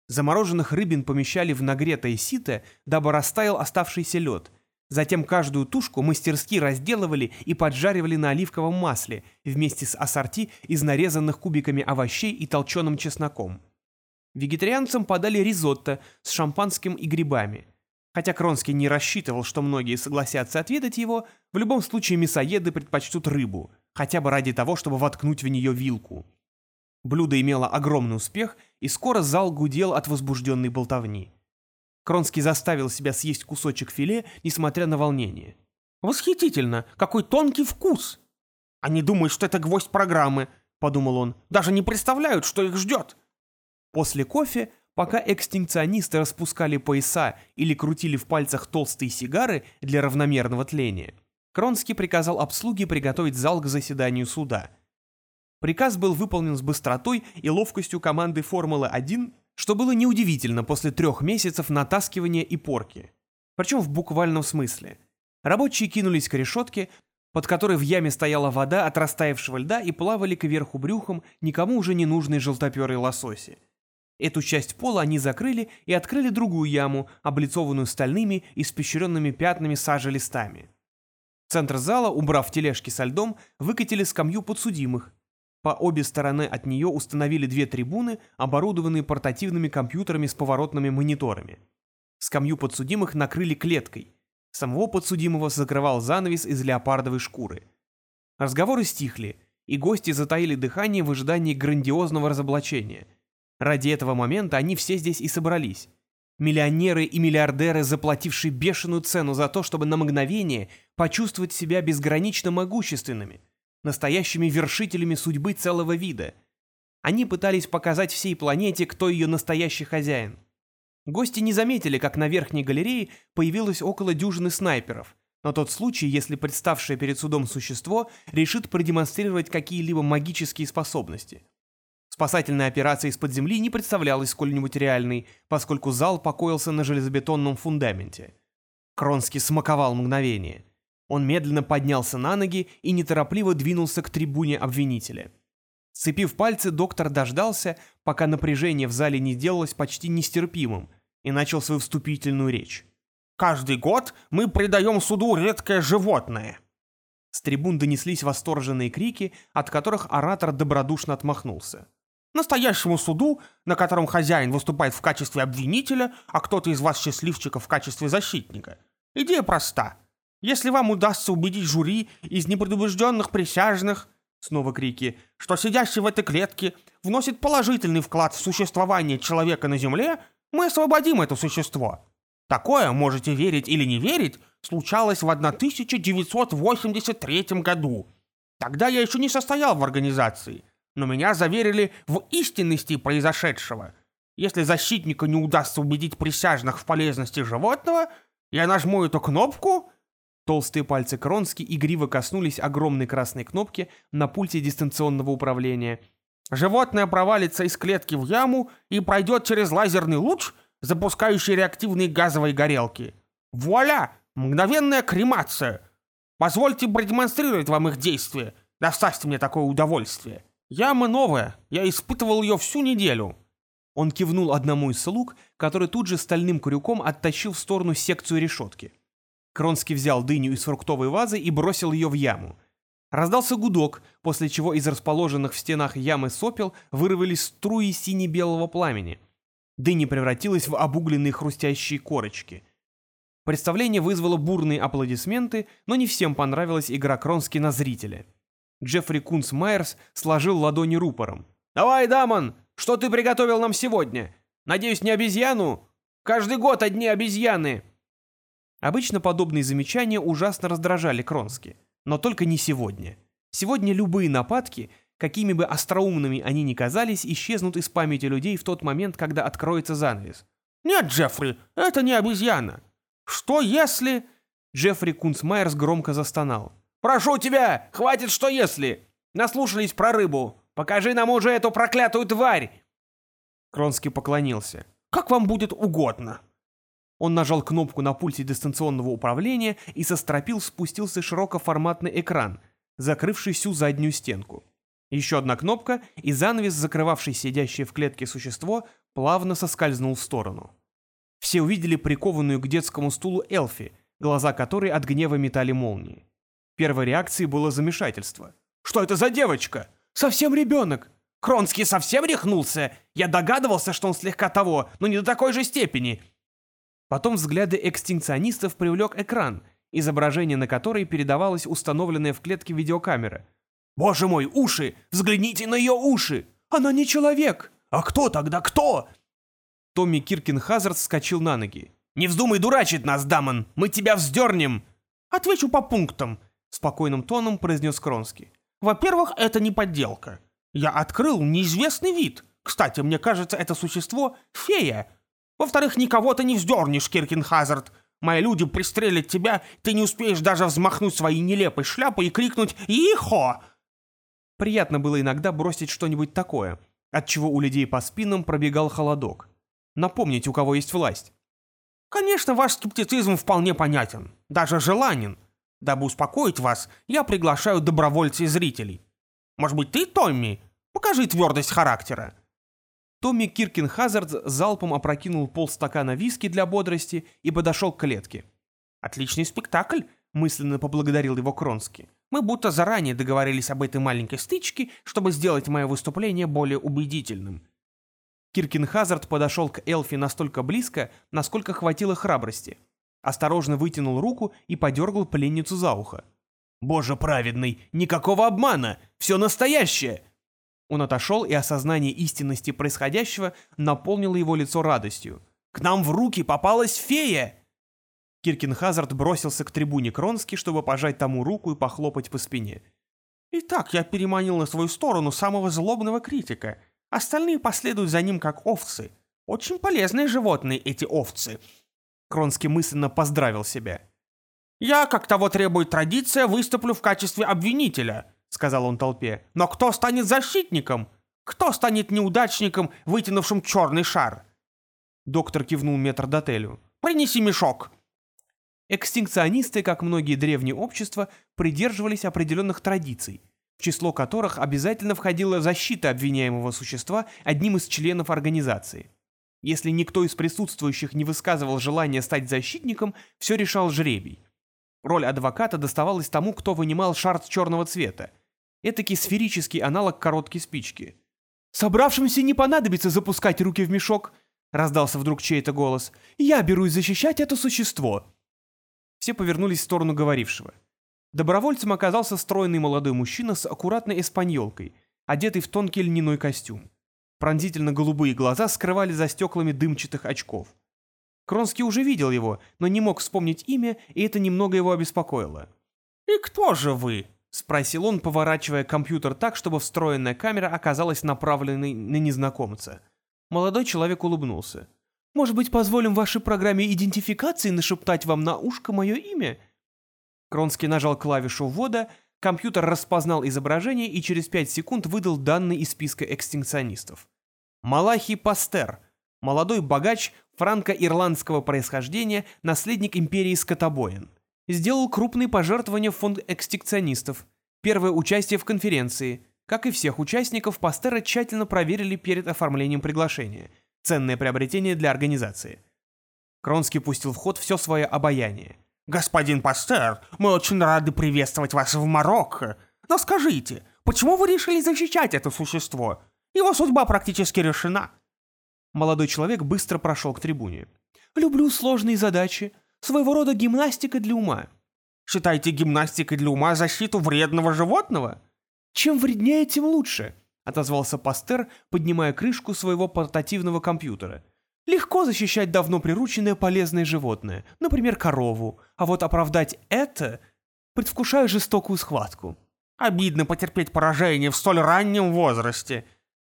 Замороженных рыбин помещали в нагретое сито, дабы растаял оставшийся лед. Затем каждую тушку мастерски разделывали и поджаривали на оливковом масле вместе с ассорти из нарезанных кубиками овощей и толченым чесноком. Вегетарианцам подали ризотто с шампанским и грибами. Хотя Кронский не рассчитывал, что многие согласятся отведать его, в любом случае мясоеды предпочтут рыбу, хотя бы ради того, чтобы воткнуть в нее вилку. Блюдо имело огромный успех, и скоро зал гудел от возбужденной болтовни. Кронский заставил себя съесть кусочек филе, несмотря на волнение. «Восхитительно! Какой тонкий вкус!» «Они думают, что это гвоздь программы», — подумал он. «Даже не представляют, что их ждет». После кофе Пока экстинкционисты распускали пояса или крутили в пальцах толстые сигары для равномерного тления, Кронский приказал обслуге приготовить зал к заседанию суда. Приказ был выполнен с быстротой и ловкостью команды Формулы-1, что было неудивительно после трех месяцев натаскивания и порки. Причем в буквальном смысле. Рабочие кинулись к решетке, под которой в яме стояла вода от растаявшего льда и плавали кверху брюхом никому уже не нужные желтоперые лососи. Эту часть пола они закрыли и открыли другую яму, облицованную стальными, испещренными пятнами сажи листами. В центр зала, убрав тележки со льдом, выкатили скамью подсудимых. По обе стороны от нее установили две трибуны, оборудованные портативными компьютерами с поворотными мониторами. Скамью подсудимых накрыли клеткой. Самого подсудимого закрывал занавес из леопардовой шкуры. Разговоры стихли, и гости затаили дыхание в ожидании грандиозного разоблачения. Ради этого момента они все здесь и собрались. Миллионеры и миллиардеры, заплатившие бешеную цену за то, чтобы на мгновение почувствовать себя безгранично могущественными, настоящими вершителями судьбы целого вида. Они пытались показать всей планете, кто ее настоящий хозяин. Гости не заметили, как на верхней галерее появилось около дюжины снайперов, на тот случай, если представшее перед судом существо решит продемонстрировать какие-либо магические способности. Спасательная операция из-под земли не представлялась сколь-нибудь реальной, поскольку зал покоился на железобетонном фундаменте. Кронский смаковал мгновение. Он медленно поднялся на ноги и неторопливо двинулся к трибуне обвинителя. Сцепив пальцы, доктор дождался, пока напряжение в зале не делалось почти нестерпимым, и начал свою вступительную речь. Каждый год мы придаем суду редкое животное». С трибун донеслись восторженные крики, от которых оратор добродушно отмахнулся. Настоящему суду, на котором хозяин выступает в качестве обвинителя, а кто-то из вас счастливчиков в качестве защитника. Идея проста. Если вам удастся убедить жюри из непредубежденных присяжных, снова крики, что сидящий в этой клетке вносит положительный вклад в существование человека на Земле, мы освободим это существо. Такое, можете верить или не верить, случалось в 1983 году. Тогда я еще не состоял в организации, но меня заверили в истинности произошедшего. Если защитнику не удастся убедить присяжных в полезности животного, я нажму эту кнопку... Толстые пальцы Кронски игриво коснулись огромной красной кнопки на пульте дистанционного управления. Животное провалится из клетки в яму и пройдет через лазерный луч — запускающие реактивные газовые горелки. Вуаля! Мгновенная кремация! Позвольте продемонстрировать вам их действие. Доставьте мне такое удовольствие. Яма новая, я испытывал ее всю неделю». Он кивнул одному из слуг, который тут же стальным крюком оттащил в сторону секцию решетки. Кронский взял дыню из фруктовой вазы и бросил ее в яму. Раздался гудок, после чего из расположенных в стенах ямы сопел вырвались струи сине-белого пламени — дыни превратилась в обугленные хрустящие корочки. Представление вызвало бурные аплодисменты, но не всем понравилась игра Кронски на зрителя. Джеффри Кунс Майерс сложил ладони рупором. «Давай, Дамон, что ты приготовил нам сегодня? Надеюсь, не обезьяну? Каждый год одни обезьяны!» Обычно подобные замечания ужасно раздражали Кронски, но только не сегодня. Сегодня любые нападки какими бы остроумными они ни казались, исчезнут из памяти людей в тот момент, когда откроется занавес. «Нет, Джеффри, это не обезьяна. Что если...» Джеффри Кунцмайерс громко застонал. «Прошу тебя, хватит что если! Наслушались про рыбу! Покажи нам уже эту проклятую тварь!» Кронский поклонился. «Как вам будет угодно!» Он нажал кнопку на пульте дистанционного управления и со стропил спустился широкоформатный экран, закрывший всю заднюю стенку. Еще одна кнопка, и занавес, закрывавший сидящее в клетке существо, плавно соскользнул в сторону. Все увидели прикованную к детскому стулу Элфи, глаза которой от гнева метали молнии. Первой реакцией было замешательство. «Что это за девочка? Совсем ребенок! Кронский совсем рехнулся? Я догадывался, что он слегка того, но не до такой же степени!» Потом взгляды экстинкционистов привлек экран, изображение на которой передавалось установленная в клетке видеокамера — «Боже мой, уши! Взгляните на ее уши! Она не человек! А кто тогда кто?» Томми Киркин Хазард вскочил на ноги. «Не вздумай дурачить нас, Дамон! Мы тебя вздернем!» «Отвечу по пунктам», — спокойным тоном произнес Кронский. «Во-первых, это не подделка. Я открыл неизвестный вид. Кстати, мне кажется, это существо — фея. Во-вторых, никого ты не вздернешь, Киркин Хазард. Мои люди пристрелят тебя, ты не успеешь даже взмахнуть своей нелепой шляпой и крикнуть «Ихо!» Приятно было иногда бросить что-нибудь такое, от чего у людей по спинам пробегал холодок. Напомнить, у кого есть власть. Конечно, ваш скептицизм вполне понятен, даже желанен. Дабы успокоить вас, я приглашаю добровольцев и зрителей. Может быть, ты, Томми? Покажи твердость характера. Томми Киркин Хазард залпом опрокинул полстакана виски для бодрости и подошел к клетке. «Отличный спектакль», — мысленно поблагодарил его Кронский. Мы будто заранее договорились об этой маленькой стычке, чтобы сделать мое выступление более убедительным. Киркин Хазард подошел к Элфи настолько близко, насколько хватило храбрости. Осторожно вытянул руку и подергал пленницу за ухо. Боже праведный, никакого обмана, все настоящее!» Он отошел, и осознание истинности происходящего наполнило его лицо радостью. «К нам в руки попалась фея!» Киркинхазард бросился к трибуне Кронски, чтобы пожать тому руку и похлопать по спине. Итак, я переманил на свою сторону самого злобного критика. Остальные последуют за ним как овцы. Очень полезные животные эти овцы. Кронский мысленно поздравил себя. «Я, как того требует традиция, выступлю в качестве обвинителя», — сказал он толпе. «Но кто станет защитником? Кто станет неудачником, вытянувшим черный шар?» Доктор кивнул метрдотелю. «Принеси мешок». Экстинкционисты, как многие древние общества, придерживались определенных традиций, в число которых обязательно входила защита обвиняемого существа одним из членов организации. Если никто из присутствующих не высказывал желания стать защитником, все решал жребий. Роль адвоката доставалась тому, кто вынимал шар черного цвета. Этакий сферический аналог короткой спички. «Собравшимся не понадобится запускать руки в мешок», — раздался вдруг чей-то голос. «Я берусь защищать это существо». Все повернулись в сторону говорившего. Добровольцем оказался стройный молодой мужчина с аккуратной эспаньолкой, одетый в тонкий льняной костюм. Пронзительно-голубые глаза скрывали за стеклами дымчатых очков. Кронский уже видел его, но не мог вспомнить имя, и это немного его обеспокоило. «И кто же вы?» — спросил он, поворачивая компьютер так, чтобы встроенная камера оказалась направленной на незнакомца. Молодой человек улыбнулся. «Может быть, позволим вашей программе идентификации нашептать вам на ушко мое имя?» Кронский нажал клавишу ввода, компьютер распознал изображение и через пять секунд выдал данные из списка экстинкционистов. Малахи Пастер, молодой богач франко-ирландского происхождения, наследник империи скотобоин. Сделал крупные пожертвования в фонд экстинкционистов. Первое участие в конференции. Как и всех участников, Пастера тщательно проверили перед оформлением приглашения. Ценное приобретение для организации. Кронский пустил в ход все свое обаяние. «Господин Пастер, мы очень рады приветствовать вас в Марокко. Но скажите, почему вы решили защищать это существо? Его судьба практически решена». Молодой человек быстро прошел к трибуне. «Люблю сложные задачи. Своего рода гимнастика для ума». «Считаете гимнастикой для ума защиту вредного животного?» «Чем вреднее, тем лучше», — отозвался Пастер, поднимая крышку своего портативного компьютера. «Легко защищать давно прирученное полезное животное, например, корову, а вот оправдать это, предвкушаю жестокую схватку». «Обидно потерпеть поражение в столь раннем возрасте»,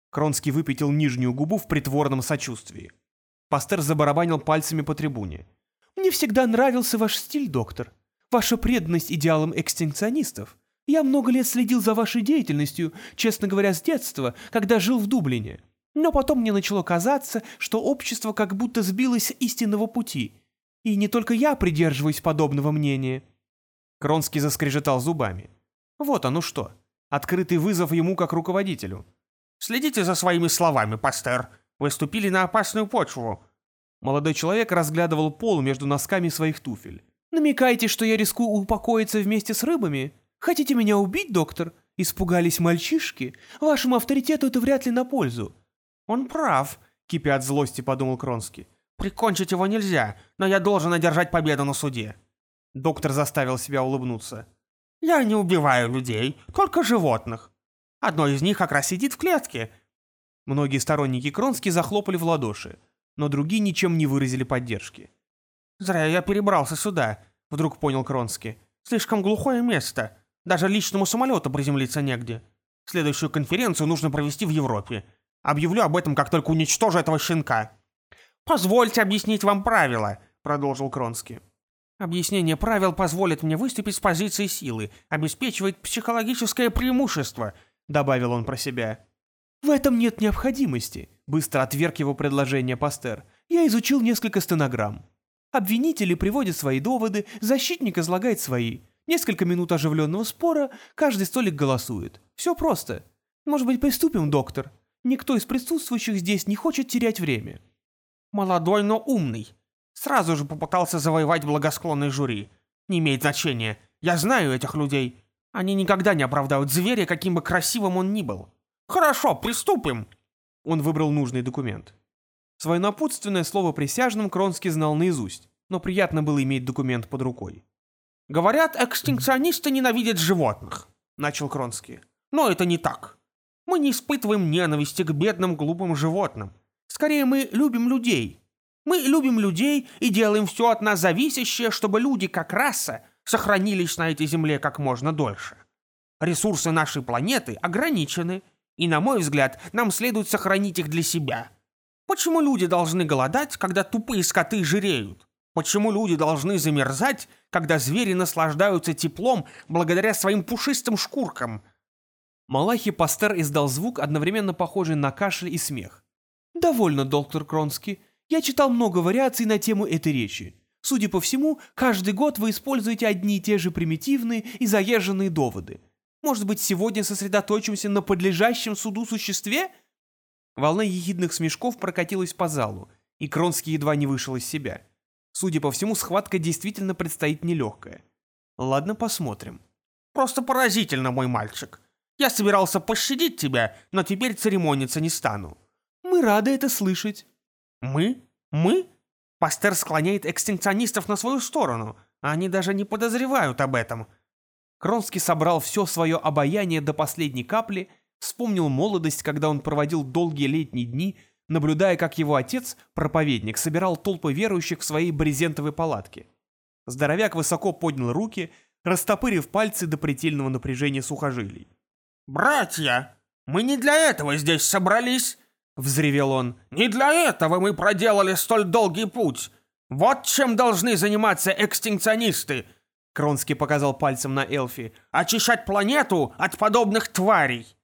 Кронский выпятил нижнюю губу в притворном сочувствии. Пастер забарабанил пальцами по трибуне. «Мне всегда нравился ваш стиль, доктор. Ваша преданность идеалам экстинкционистов. Я много лет следил за вашей деятельностью, честно говоря, с детства, когда жил в Дублине. Но потом мне начало казаться, что общество как будто сбилось истинного пути. И не только я придерживаюсь подобного мнения». Кронский заскрежетал зубами. «Вот оно что. Открытый вызов ему как руководителю». Следите за своими словами, пастер. Вы ступили на опасную почву». Молодой человек разглядывал пол между носками своих туфель. «Намекаете, что я рискую упокоиться вместе с рыбами? Хотите меня убить, доктор? Испугались мальчишки? Вашему авторитету это вряд ли на пользу». «Он прав», — кипя от злости, подумал Кронский. «Прикончить его нельзя, но я должен одержать победу на суде». Доктор заставил себя улыбнуться. «Я не убиваю людей, только животных. Одно из них как раз сидит в клетке». Многие сторонники Кронски захлопали в ладоши, но другие ничем не выразили поддержки. «Зря я перебрался сюда», — вдруг понял Кронски. «Слишком глухое место. Даже личному самолету приземлиться негде. Следующую конференцию нужно провести в Европе. Объявлю об этом, как только уничтожу этого щенка». «Позвольте объяснить вам правила», — продолжил Кронски. «Объяснение правил позволит мне выступить с позиции силы, обеспечивает психологическое преимущество — добавил он про себя. «В этом нет необходимости», — быстро отверг его предложение Пастер. «Я изучил несколько стенограмм. Обвинители приводят свои доводы, защитник излагает свои. Несколько минут оживленного спора, каждый столик голосует. Все просто. Может быть, приступим, доктор? Никто из присутствующих здесь не хочет терять время». «Молодой, но умный. Сразу же попытался завоевать благосклонный жюри. Не имеет значения. Я знаю этих людей. Они никогда не оправдают зверя, каким бы красивым он ни был. Хорошо, приступим. Он выбрал нужный документ. Свое напутственное слово присяжным Кронский знал наизусть, но приятно было иметь документ под рукой. Говорят, экстинкционисты ненавидят животных, начал Кронский. Но это не так. Мы не испытываем ненависти к бедным глупым животным. Скорее, мы любим людей. Мы любим людей и делаем все от нас зависящее, чтобы люди как раса сохранились на этой земле как можно дольше. Ресурсы нашей планеты ограничены, и, на мой взгляд, нам следует сохранить их для себя. Почему люди должны голодать, когда тупые скоты жиреют? Почему люди должны замерзать, когда звери наслаждаются теплом благодаря своим пушистым шкуркам? Малахи Пастер издал звук, одновременно похожий на кашель и смех. «Довольно, доктор Кронский. Я читал много вариаций на тему этой речи. Судя по всему, каждый год вы используете одни и те же примитивные и заезженные доводы. Может быть, сегодня сосредоточимся на подлежащем суду существе?» Волна ехидных смешков прокатилась по залу, и Кронский едва не вышел из себя. Судя по всему, схватка действительно предстоит нелегкая. Ладно, посмотрим. Просто поразительно, мой мальчик. Я собирался пощадить тебя, но теперь церемониться не стану. Мы рады это слышать. Мы? Мы? Пастер склоняет экстинкционистов на свою сторону, они даже не подозревают об этом. Кронский собрал все свое обаяние до последней капли, вспомнил молодость, когда он проводил долгие летние дни наблюдая, как его отец, проповедник, собирал толпы верующих в своей брезентовой палатке. Здоровяк высоко поднял руки, растопырив пальцы до предельного напряжения сухожилий. «Братья, мы не для этого здесь собрались!» — взревел он. «Не для этого мы проделали столь долгий путь! Вот чем должны заниматься экстинкционисты!» Кронский показал пальцем на Элфи. «Очищать планету от подобных тварей!»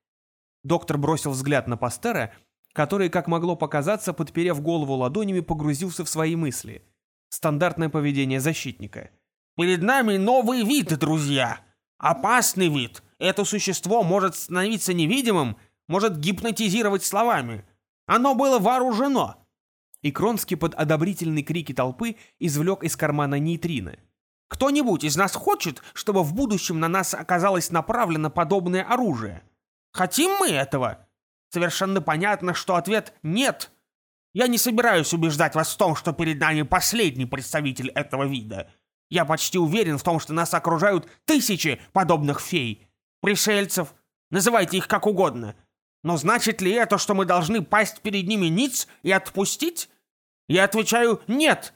Доктор бросил взгляд на Пастера — который, как могло показаться, подперев голову ладонями, погрузился в свои мысли. Стандартное поведение защитника. «Перед нами новый вид, друзья! Опасный вид! Это существо может становиться невидимым, может гипнотизировать словами. Оно было вооружено!» И Кронский под одобрительные крики толпы извлек из кармана нейтрино. «Кто-нибудь из нас хочет, чтобы в будущем на нас оказалось направлено подобное оружие? Хотим мы этого?» Совершенно понятно, что ответ «нет». Я не собираюсь убеждать вас в том, что перед нами последний представитель этого вида. Я почти уверен в том, что нас окружают тысячи подобных фей, пришельцев, называйте их как угодно. Но значит ли это, что мы должны пасть перед ними ниц и отпустить? Я отвечаю «нет».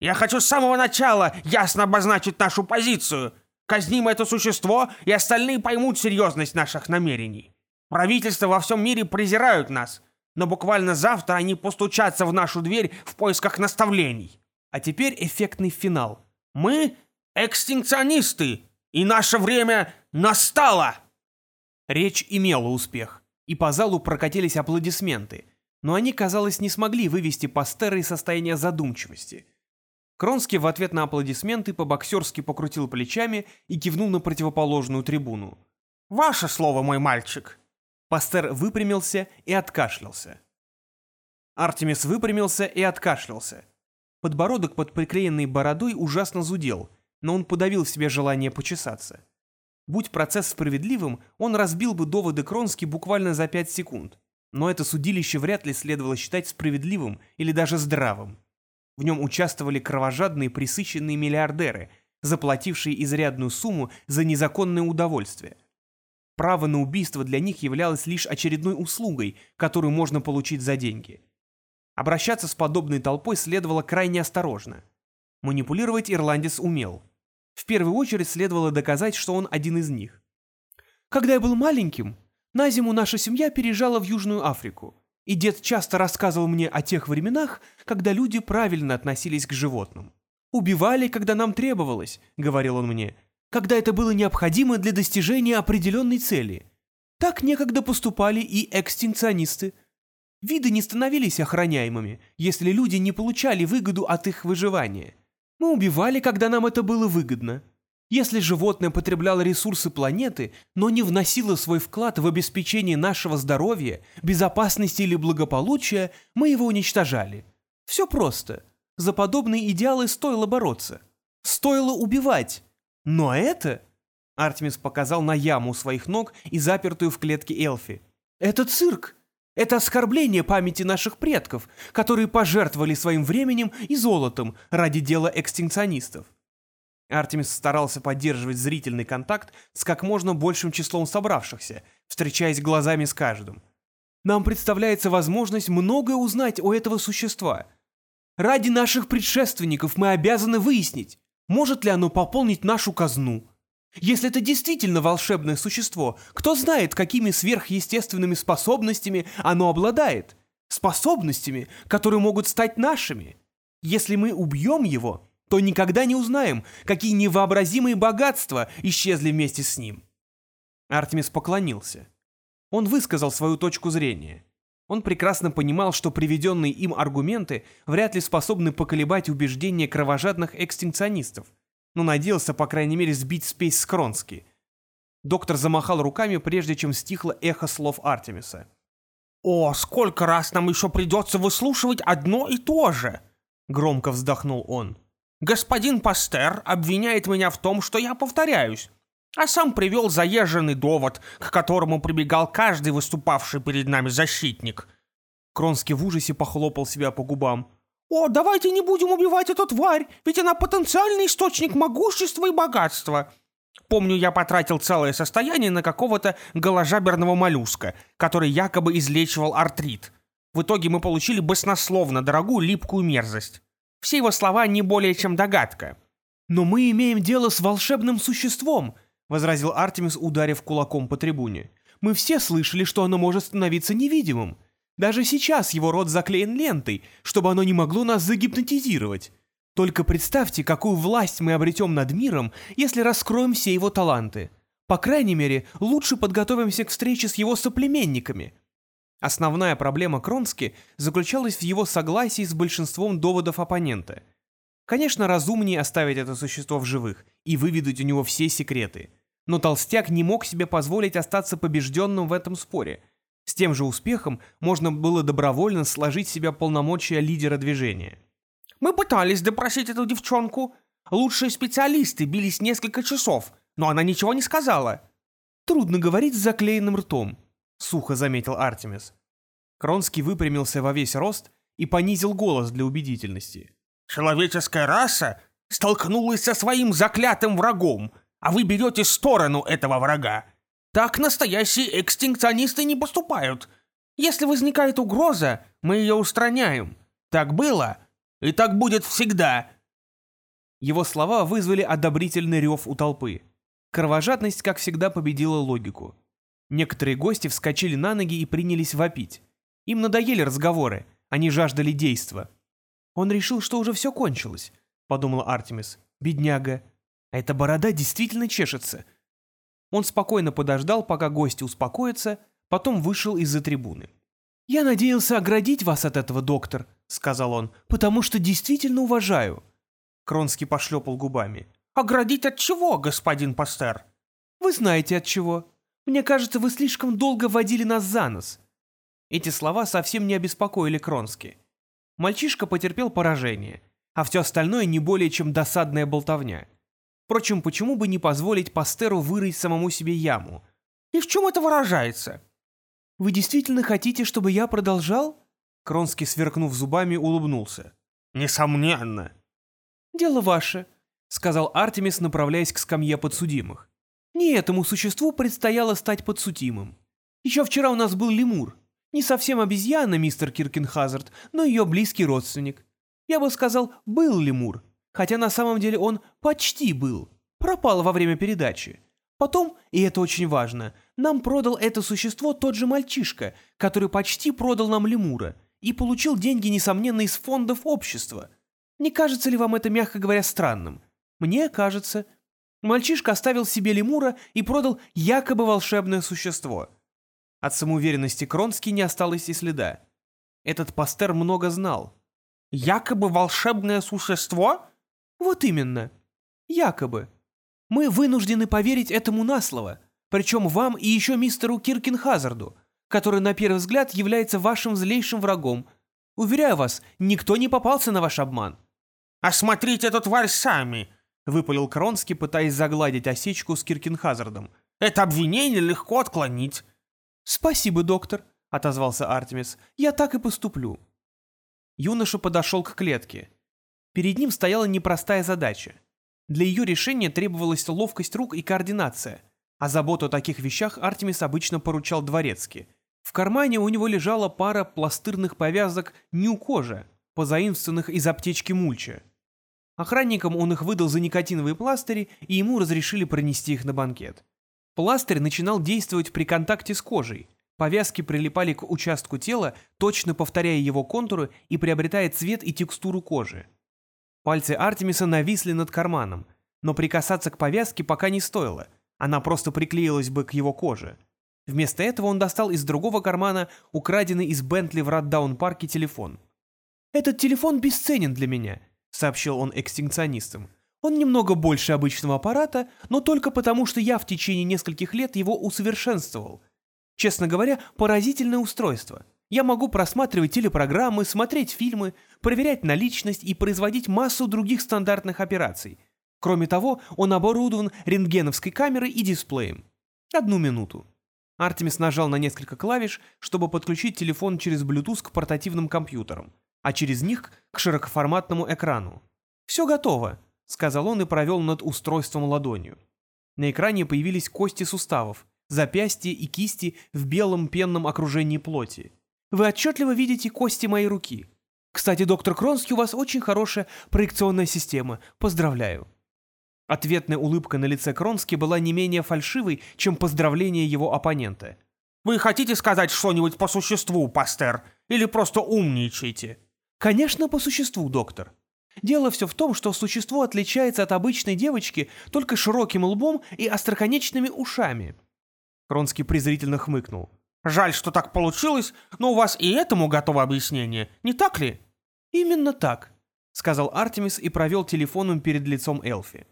Я хочу с самого начала ясно обозначить нашу позицию. Казним это существо, и остальные поймут серьезность наших намерений. Правительства во всем мире презирают нас, но буквально завтра они постучатся в нашу дверь в поисках наставлений. А теперь эффектный финал. Мы экстинкционисты, и наше время настало!» Речь имела успех, и по залу прокатились аплодисменты, но они, казалось, не смогли вывести Пастера из состояния задумчивости. Кронский в ответ на аплодисменты по-боксерски покрутил плечами и кивнул на противоположную трибуну. «Ваше слово, мой мальчик!» Пастер выпрямился и откашлялся. Артемис выпрямился и откашлялся. Подбородок под приклеенной бородой ужасно зудел, но он подавил в себе желание почесаться. Будь процесс справедливым, он разбил бы доводы Кронски буквально за пять секунд. Но это судилище вряд ли следовало считать справедливым или даже здравым. В нем участвовали кровожадные присыщенные миллиардеры, заплатившие изрядную сумму за незаконное удовольствие – Право на убийство для них являлось лишь очередной услугой, которую можно получить за деньги. Обращаться с подобной толпой следовало крайне осторожно. Манипулировать ирландец умел. В первую очередь следовало доказать, что он один из них. Когда я был маленьким, на зиму наша семья переезжала в Южную Африку, и дед часто рассказывал мне о тех временах, когда люди правильно относились к животным. «Убивали, когда нам требовалось», — говорил он мне, — когда это было необходимо для достижения определенной цели. Так некогда поступали и экстинкционисты. Виды не становились охраняемыми, если люди не получали выгоду от их выживания. Мы убивали, когда нам это было выгодно. Если животное потребляло ресурсы планеты, но не вносило свой вклад в обеспечение нашего здоровья, безопасности или благополучия, мы его уничтожали. Все просто. За подобные идеалы стоило бороться. Стоило убивать, но это... Артемис показал на яму у своих ног и запертую в клетке Элфи. «Это цирк! Это оскорбление памяти наших предков, которые пожертвовали своим временем и золотом ради дела экстинкционистов. Артемис старался поддерживать зрительный контакт с как можно большим числом собравшихся, встречаясь глазами с каждым. Нам представляется возможность многое узнать о этого существа. Ради наших предшественников мы обязаны выяснить, может ли оно пополнить нашу казну. Если это действительно волшебное существо, кто знает, какими сверхъестественными способностями оно обладает. Способностями, которые могут стать нашими. Если мы убьем его, то никогда не узнаем, какие невообразимые богатства исчезли вместе с ним. Артемис поклонился. Он высказал свою точку зрения. Он прекрасно понимал, что приведенные им аргументы вряд ли способны поколебать убеждения кровожадных экстинкционистов, но надеялся, по крайней мере, сбить спесь с Кронски. Доктор замахал руками, прежде чем стихло эхо слов Артемиса. «О, сколько раз нам еще придется выслушивать одно и то же!» Громко вздохнул он. Господин Пастер обвиняет меня в том, что я повторяюсь, а сам привел заезженный довод, к которому прибегал каждый выступавший перед нами защитник. Кронский в ужасе похлопал себя по губам. «О, давайте не будем убивать эту тварь, ведь она потенциальный источник могущества и богатства. Помню, я потратил целое состояние на какого-то голожаберного моллюска, который якобы излечивал артрит. В итоге мы получили баснословно дорогую липкую мерзость. Все его слова не более чем догадка. «Но мы имеем дело с волшебным существом», — возразил Артемис, ударив кулаком по трибуне. «Мы все слышали, что оно может становиться невидимым. Даже сейчас его рот заклеен лентой, чтобы оно не могло нас загипнотизировать. Только представьте, какую власть мы обретем над миром, если раскроем все его таланты. По крайней мере, лучше подготовимся к встрече с его соплеменниками. Основная проблема Кронски заключалась в его согласии с большинством доводов оппонента. Конечно, разумнее оставить это существо в живых и выведать у него все секреты. Но Толстяк не мог себе позволить остаться побежденным в этом споре. С тем же успехом можно было добровольно сложить в себя полномочия лидера движения. «Мы пытались допросить эту девчонку. Лучшие специалисты бились несколько часов, но она ничего не сказала». «Трудно говорить с заклеенным ртом», — сухо заметил Артемис. Кронский выпрямился во весь рост и понизил голос для убедительности. «Человеческая раса столкнулась со своим заклятым врагом, а вы берете сторону этого врага. Так настоящие экстинкционисты не поступают. Если возникает угроза, мы ее устраняем. Так было, и так будет всегда». Его слова вызвали одобрительный рев у толпы. Кровожадность, как всегда, победила логику. Некоторые гости вскочили на ноги и принялись вопить. Им надоели разговоры, они жаждали действа. «Он решил, что уже все кончилось», — подумал Артемис. «Бедняга. А эта борода действительно чешется». Он спокойно подождал, пока гости успокоятся, потом вышел из-за трибуны. «Я надеялся оградить вас от этого, доктор», — сказал он, — «потому что действительно уважаю». Кронский пошлепал губами. «Оградить от чего, господин Пастер?» «Вы знаете от чего. Мне кажется, вы слишком долго водили нас за нос». Эти слова совсем не обеспокоили Кронски. Мальчишка потерпел поражение, а все остальное не более чем досадная болтовня. Впрочем, почему бы не позволить Пастеру вырыть самому себе яму? И в чем это выражается? «Вы действительно хотите, чтобы я продолжал?» Кронский, сверкнув зубами, улыбнулся. «Несомненно». «Дело ваше», — сказал Артемис, направляясь к скамье подсудимых. Не этому существу предстояло стать подсудимым. Еще вчера у нас был лемур. Не совсем обезьяна, мистер Киркенхазард, но ее близкий родственник. Я бы сказал, был лемур, хотя на самом деле он почти был. Пропал во время передачи. Потом, и это очень важно, нам продал это существо тот же мальчишка, который почти продал нам лемура, и получил деньги, несомненно, из фондов общества. Не кажется ли вам это, мягко говоря, странным? Мне кажется, Мальчишка оставил себе лемура и продал якобы волшебное существо. От самоуверенности Кронски не осталось и следа. Этот пастер много знал. «Якобы волшебное существо?» «Вот именно. Якобы. Мы вынуждены поверить этому на слово, причем вам и еще мистеру Киркинхазарду, который на первый взгляд является вашим злейшим врагом. Уверяю вас, никто не попался на ваш обман». «Осмотрите эту тварь сами!» — выпалил Кронский, пытаясь загладить осечку с Киркинхазардом. «Это обвинение легко отклонить». «Спасибо, доктор», — отозвался Артемис. «Я так и поступлю». Юноша подошел к клетке. Перед ним стояла непростая задача. Для ее решения требовалась ловкость рук и координация, а заботу о таких вещах Артемис обычно поручал дворецки. В кармане у него лежала пара пластырных повязок ню-кожа, позаимствованных из аптечки Мульча. Охранникам он их выдал за никотиновые пластыри, и ему разрешили пронести их на банкет. Пластырь начинал действовать при контакте с кожей. Повязки прилипали к участку тела, точно повторяя его контуры и приобретая цвет и текстуру кожи. Пальцы Артемиса нависли над карманом, но прикасаться к повязке пока не стоило, она просто приклеилась бы к его коже. Вместо этого он достал из другого кармана украденный из Бентли в Раддаун-парке телефон. «Этот телефон бесценен для меня», — сообщил он экстинкционистам. «Он немного больше обычного аппарата, но только потому, что я в течение нескольких лет его усовершенствовал. Честно говоря, поразительное устройство. Я могу просматривать телепрограммы, смотреть фильмы, проверять наличность и производить массу других стандартных операций. Кроме того, он оборудован рентгеновской камерой и дисплеем. Одну минуту. Артемис нажал на несколько клавиш, чтобы подключить телефон через Bluetooth к портативным компьютерам, а через них к широкоформатному экрану. «Все готово», — сказал он и провел над устройством ладонью. На экране появились кости суставов, запястья и кисти в белом пенном окружении плоти. Вы отчетливо видите кости моей руки. Кстати, доктор Кронский, у вас очень хорошая проекционная система. Поздравляю». Ответная улыбка на лице Кронски была не менее фальшивой, чем поздравление его оппонента. «Вы хотите сказать что-нибудь по существу, Пастер? Или просто умничаете?» «Конечно, по существу, доктор. Дело все в том, что существо отличается от обычной девочки только широким лбом и остроконечными ушами». Кронский презрительно хмыкнул. Жаль, что так получилось, но у вас и этому готово объяснение, не так ли? Именно так, сказал Артемис и провел телефоном перед лицом Элфи.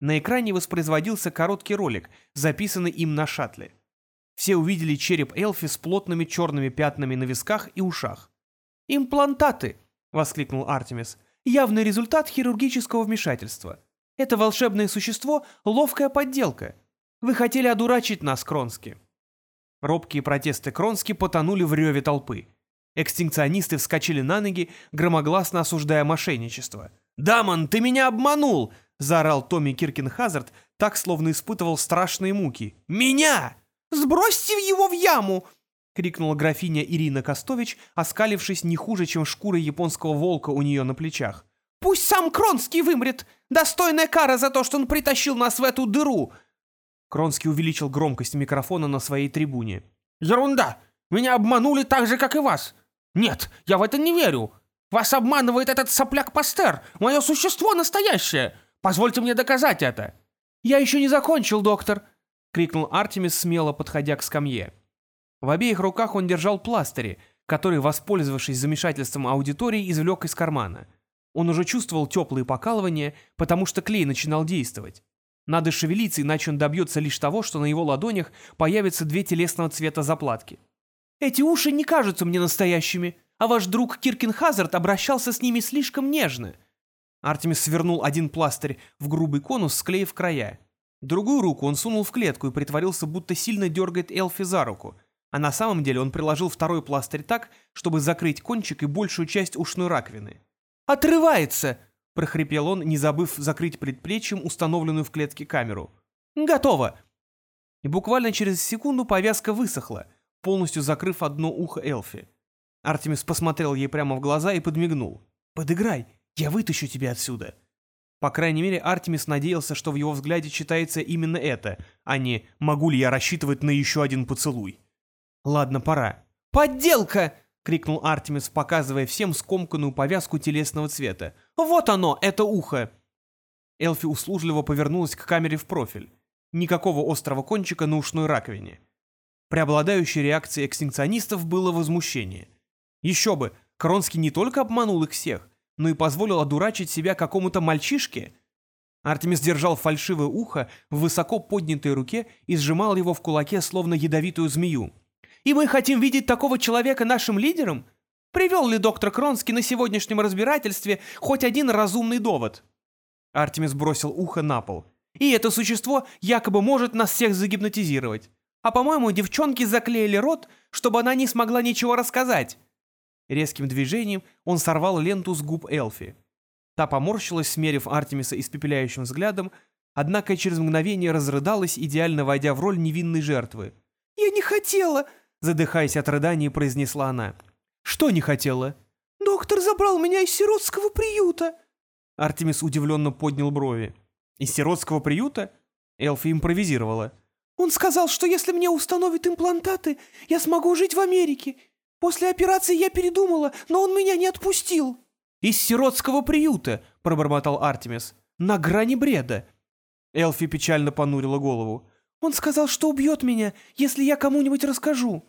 На экране воспроизводился короткий ролик, записанный им на шаттле. Все увидели череп Элфи с плотными черными пятнами на висках и ушах. «Имплантаты!» — воскликнул Артемис. «Явный результат хирургического вмешательства. Это волшебное существо — ловкая подделка. Вы хотели одурачить нас, Кронски». Робкие протесты Кронски потонули в реве толпы. Экстинкционисты вскочили на ноги, громогласно осуждая мошенничество. «Дамон, ты меня обманул!» — заорал Томми Киркенхазард, так, словно испытывал страшные муки. «Меня! Сбросьте его в яму!» — крикнула графиня Ирина Костович, оскалившись не хуже, чем шкура японского волка у нее на плечах. «Пусть сам Кронский вымрет! Достойная кара за то, что он притащил нас в эту дыру! Кронский увеличил громкость микрофона на своей трибуне. «Ерунда! Меня обманули так же, как и вас! Нет, я в это не верю! Вас обманывает этот сопляк-пастер! Мое существо настоящее! Позвольте мне доказать это!» «Я еще не закончил, доктор!» — крикнул Артемис, смело подходя к скамье. В обеих руках он держал пластыри, которые, воспользовавшись замешательством аудитории, извлек из кармана. Он уже чувствовал теплые покалывания, потому что клей начинал действовать. Надо шевелиться, иначе он добьется лишь того, что на его ладонях появятся две телесного цвета заплатки. «Эти уши не кажутся мне настоящими, а ваш друг Киркин Хазард обращался с ними слишком нежно». Артемис свернул один пластырь в грубый конус, склеив края. Другую руку он сунул в клетку и притворился, будто сильно дергает Элфи за руку, а на самом деле он приложил второй пластырь так, чтобы закрыть кончик и большую часть ушной раковины. «Отрывается!» — прохрипел он, не забыв закрыть предплечьем установленную в клетке камеру. «Готово!» И буквально через секунду повязка высохла, полностью закрыв одно ухо Элфи. Артемис посмотрел ей прямо в глаза и подмигнул. «Подыграй, я вытащу тебя отсюда!» По крайней мере, Артемис надеялся, что в его взгляде читается именно это, а не «могу ли я рассчитывать на еще один поцелуй?» «Ладно, пора». «Подделка!» — крикнул Артемис, показывая всем скомканную повязку телесного цвета. «Вот оно, это ухо!» Элфи услужливо повернулась к камере в профиль. Никакого острого кончика на ушной раковине. Преобладающей реакцией экстинкционистов было возмущение. Еще бы, Кронский не только обманул их всех, но и позволил одурачить себя какому-то мальчишке. Артемис держал фальшивое ухо в высоко поднятой руке и сжимал его в кулаке, словно ядовитую змею. И мы хотим видеть такого человека нашим лидером? Привел ли доктор Кронский на сегодняшнем разбирательстве хоть один разумный довод?» Артемис бросил ухо на пол. «И это существо якобы может нас всех загипнотизировать. А по-моему, девчонки заклеили рот, чтобы она не смогла ничего рассказать». Резким движением он сорвал ленту с губ Элфи. Та поморщилась, смерив Артемиса испепеляющим взглядом, однако через мгновение разрыдалась, идеально войдя в роль невинной жертвы. «Я не хотела!» — задыхаясь от рыданий, произнесла она. «Что не хотела?» «Доктор забрал меня из сиротского приюта!» Артемис удивленно поднял брови. «Из сиротского приюта?» Элфи импровизировала. «Он сказал, что если мне установят имплантаты, я смогу жить в Америке. После операции я передумала, но он меня не отпустил». «Из сиротского приюта», — пробормотал Артемис. «На грани бреда». Элфи печально понурила голову. «Он сказал, что убьет меня, если я кому-нибудь расскажу».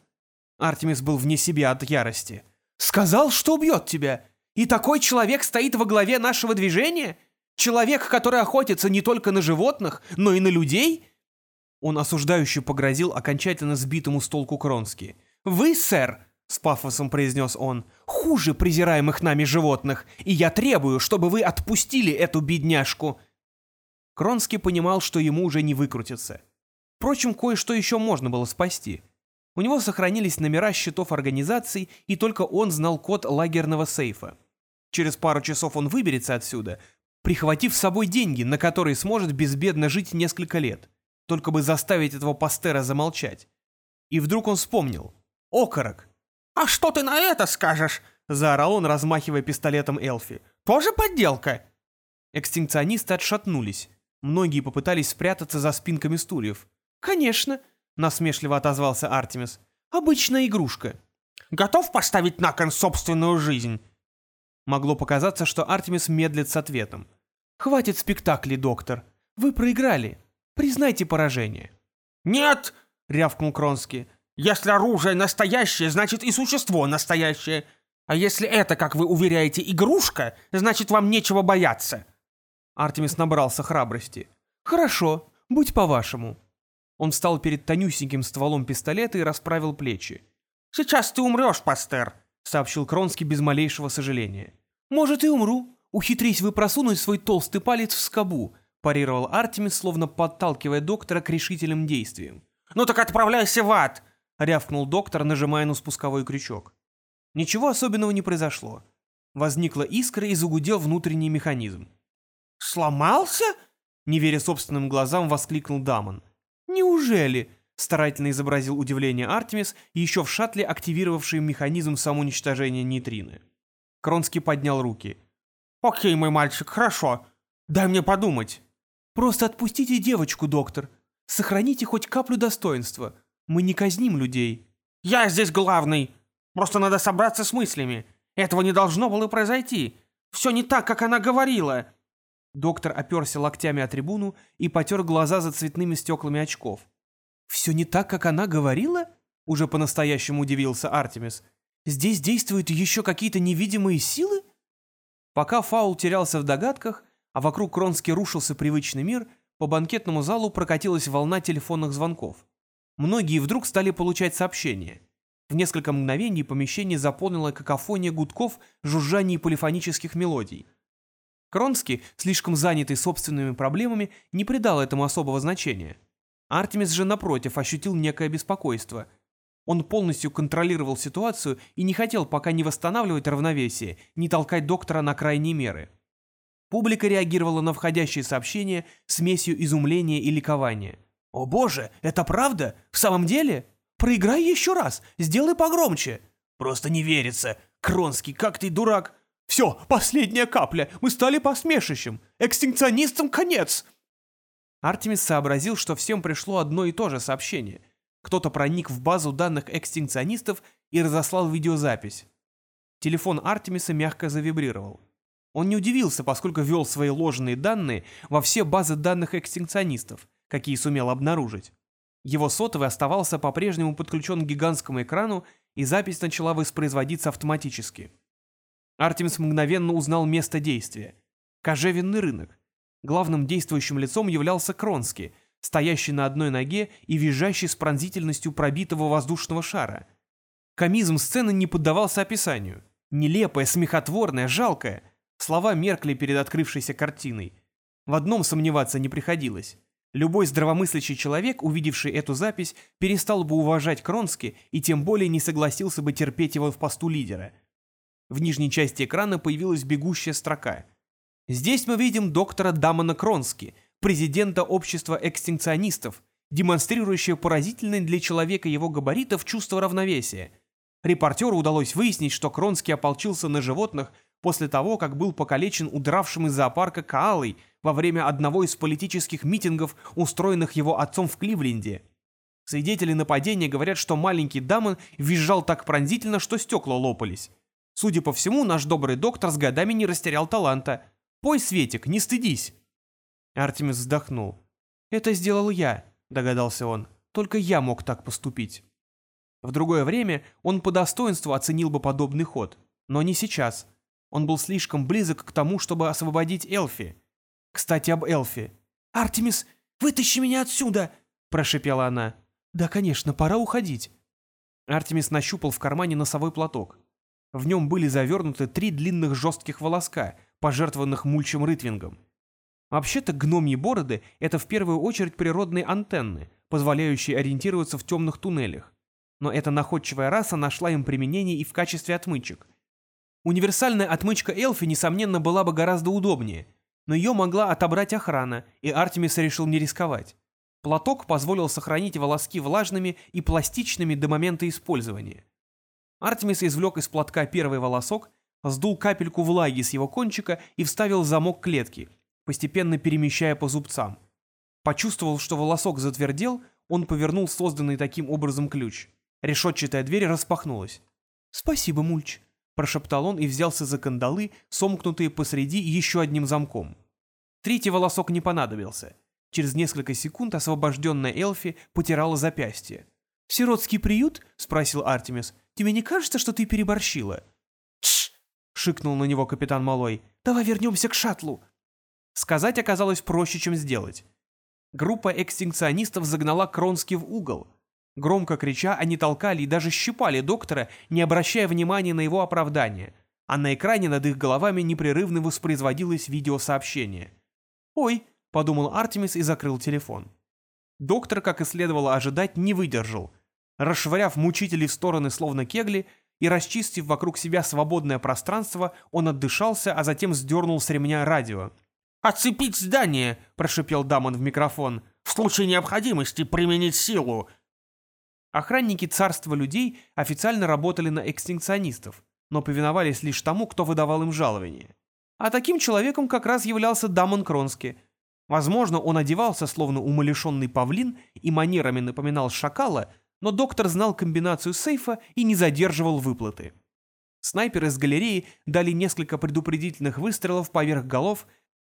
Артемис был вне себя от ярости. «Сказал, что убьет тебя? И такой человек стоит во главе нашего движения? Человек, который охотится не только на животных, но и на людей?» Он осуждающе погрозил окончательно сбитому с толку Кронски. «Вы, сэр, — с пафосом произнес он, — хуже презираемых нами животных, и я требую, чтобы вы отпустили эту бедняжку». Кронский понимал, что ему уже не выкрутиться. Впрочем, кое-что еще можно было спасти. У него сохранились номера счетов организаций, и только он знал код лагерного сейфа. Через пару часов он выберется отсюда, прихватив с собой деньги, на которые сможет безбедно жить несколько лет только бы заставить этого пастера замолчать. И вдруг он вспомнил. Окорок! «А что ты на это скажешь?» — заорал он, размахивая пистолетом Элфи. «Тоже подделка?» Экстинкционисты отшатнулись. Многие попытались спрятаться за спинками стульев. «Конечно», — насмешливо отозвался Артемис. «Обычная игрушка». «Готов поставить на кон собственную жизнь?» Могло показаться, что Артемис медлит с ответом. «Хватит спектаклей, доктор. Вы проиграли. Признайте поражение». «Нет!» — рявкнул Кронский. «Если оружие настоящее, значит и существо настоящее. А если это, как вы уверяете, игрушка, значит вам нечего бояться». Артемис набрался храбрости. «Хорошо, будь по-вашему». Он встал перед тонюсеньким стволом пистолета и расправил плечи. «Сейчас ты умрешь, Пастер», — сообщил Кронский без малейшего сожаления. «Может, и умру. Ухитрись вы просунуть свой толстый палец в скобу, парировал Артемис, словно подталкивая доктора к решительным действиям. «Ну так отправляйся в ад!» — рявкнул доктор, нажимая на спусковой крючок. Ничего особенного не произошло. Возникла искра и загудел внутренний механизм. «Сломался?» — не веря собственным глазам, воскликнул Дамон. «Неужели?» — старательно изобразил удивление Артемис, еще в шаттле активировавший механизм самоуничтожения нейтрины. Кронский поднял руки. «Окей, мой мальчик, хорошо. Дай мне подумать». Просто отпустите девочку, доктор. Сохраните хоть каплю достоинства. Мы не казним людей». «Я здесь главный. Просто надо собраться с мыслями. Этого не должно было произойти. Все не так, как она говорила». Доктор оперся локтями о трибуну и потер глаза за цветными стеклами очков. «Все не так, как она говорила?» — уже по-настоящему удивился Артемис. «Здесь действуют еще какие-то невидимые силы?» Пока Фаул терялся в догадках, а вокруг Кронски рушился привычный мир, по банкетному залу прокатилась волна телефонных звонков. Многие вдруг стали получать сообщения. В несколько мгновений помещение заполнило какофония гудков, жужжаний полифонических мелодий. Кронски, слишком занятый собственными проблемами, не придал этому особого значения. Артемис же, напротив, ощутил некое беспокойство. Он полностью контролировал ситуацию и не хотел пока не восстанавливать равновесие, не толкать доктора на крайние меры. Публика реагировала на входящие сообщения смесью изумления и ликования. «О боже, это правда? В самом деле? Проиграй еще раз, сделай погромче!» «Просто не верится! Кронский, как ты дурак!» «Все, последняя капля! Мы стали посмешищем! Экстинкционистам конец!» Артемис сообразил, что всем пришло одно и то же сообщение. Кто-то проник в базу данных экстинкционистов и разослал видеозапись. Телефон Артемиса мягко завибрировал. Он не удивился, поскольку ввел свои ложные данные во все базы данных экстинкционистов, какие сумел обнаружить. Его сотовый оставался по-прежнему подключен к гигантскому экрану, и запись начала воспроизводиться автоматически. Артемис мгновенно узнал место действия. Кожевенный рынок. Главным действующим лицом являлся Кронский, стоящий на одной ноге и визжащий с пронзительностью пробитого воздушного шара. Комизм сцены не поддавался описанию. Нелепая, смехотворная, жалкая — Слова меркли перед открывшейся картиной. В одном сомневаться не приходилось. Любой здравомыслящий человек, увидевший эту запись, перестал бы уважать Кронски и тем более не согласился бы терпеть его в посту лидера. В нижней части экрана появилась бегущая строка. Здесь мы видим доктора Дамона Кронски, президента общества экстинкционистов, демонстрирующего поразительное для человека его габаритов чувство равновесия. Репортеру удалось выяснить, что Кронски ополчился на животных после того, как был покалечен удравшим из зоопарка Каалой во время одного из политических митингов, устроенных его отцом в Кливленде. Свидетели нападения говорят, что маленький Дамон визжал так пронзительно, что стекла лопались. Судя по всему, наш добрый доктор с годами не растерял таланта. Пой, Светик, не стыдись!» Артемис вздохнул. «Это сделал я», — догадался он. «Только я мог так поступить». В другое время он по достоинству оценил бы подобный ход, но не сейчас. Он был слишком близок к тому, чтобы освободить Элфи. Кстати, об Элфи. «Артемис, вытащи меня отсюда!» – прошепела она. «Да, конечно, пора уходить». Артемис нащупал в кармане носовой платок. В нем были завернуты три длинных жестких волоска, пожертвованных мульчем Рытвингом. Вообще-то гномьи бороды — это в первую очередь природные антенны, позволяющие ориентироваться в темных туннелях. Но эта находчивая раса нашла им применение и в качестве отмычек. Универсальная отмычка Элфи, несомненно, была бы гораздо удобнее, но ее могла отобрать охрана, и Артемис решил не рисковать. Платок позволил сохранить волоски влажными и пластичными до момента использования. Артемис извлек из платка первый волосок сдул капельку влаги с его кончика и вставил замок клетки, постепенно перемещая по зубцам. Почувствовал, что волосок затвердел, он повернул созданный таким образом ключ. Решетчатая дверь распахнулась. «Спасибо, Мульч», — прошептал он и взялся за кандалы, сомкнутые посреди еще одним замком. Третий волосок не понадобился. Через несколько секунд освобожденная Элфи потирала запястье. «Сиротский приют?» — спросил Артемис. «Тебе не кажется, что ты переборщила?» — шикнул на него капитан Малой. «Давай вернемся к шаттлу!» Сказать оказалось проще, чем сделать. Группа экстинкционистов загнала Кронски в угол. Громко крича, они толкали и даже щипали доктора, не обращая внимания на его оправдание, а на экране над их головами непрерывно воспроизводилось видеосообщение. «Ой», — подумал Артемис и закрыл телефон. Доктор, как и следовало ожидать, не выдержал. Расшвыряв мучителей в стороны словно кегли, и, расчистив вокруг себя свободное пространство, он отдышался, а затем сдернул с ремня радио. «Отцепить здание!» – прошипел Дамон в микрофон. «В случае необходимости применить силу!» Охранники царства людей официально работали на экстинкционистов, но повиновались лишь тому, кто выдавал им жалование. А таким человеком как раз являлся Дамон Кронски. Возможно, он одевался, словно умалишенный павлин, и манерами напоминал шакала – но доктор знал комбинацию сейфа и не задерживал выплаты. Снайперы с галереи дали несколько предупредительных выстрелов поверх голов,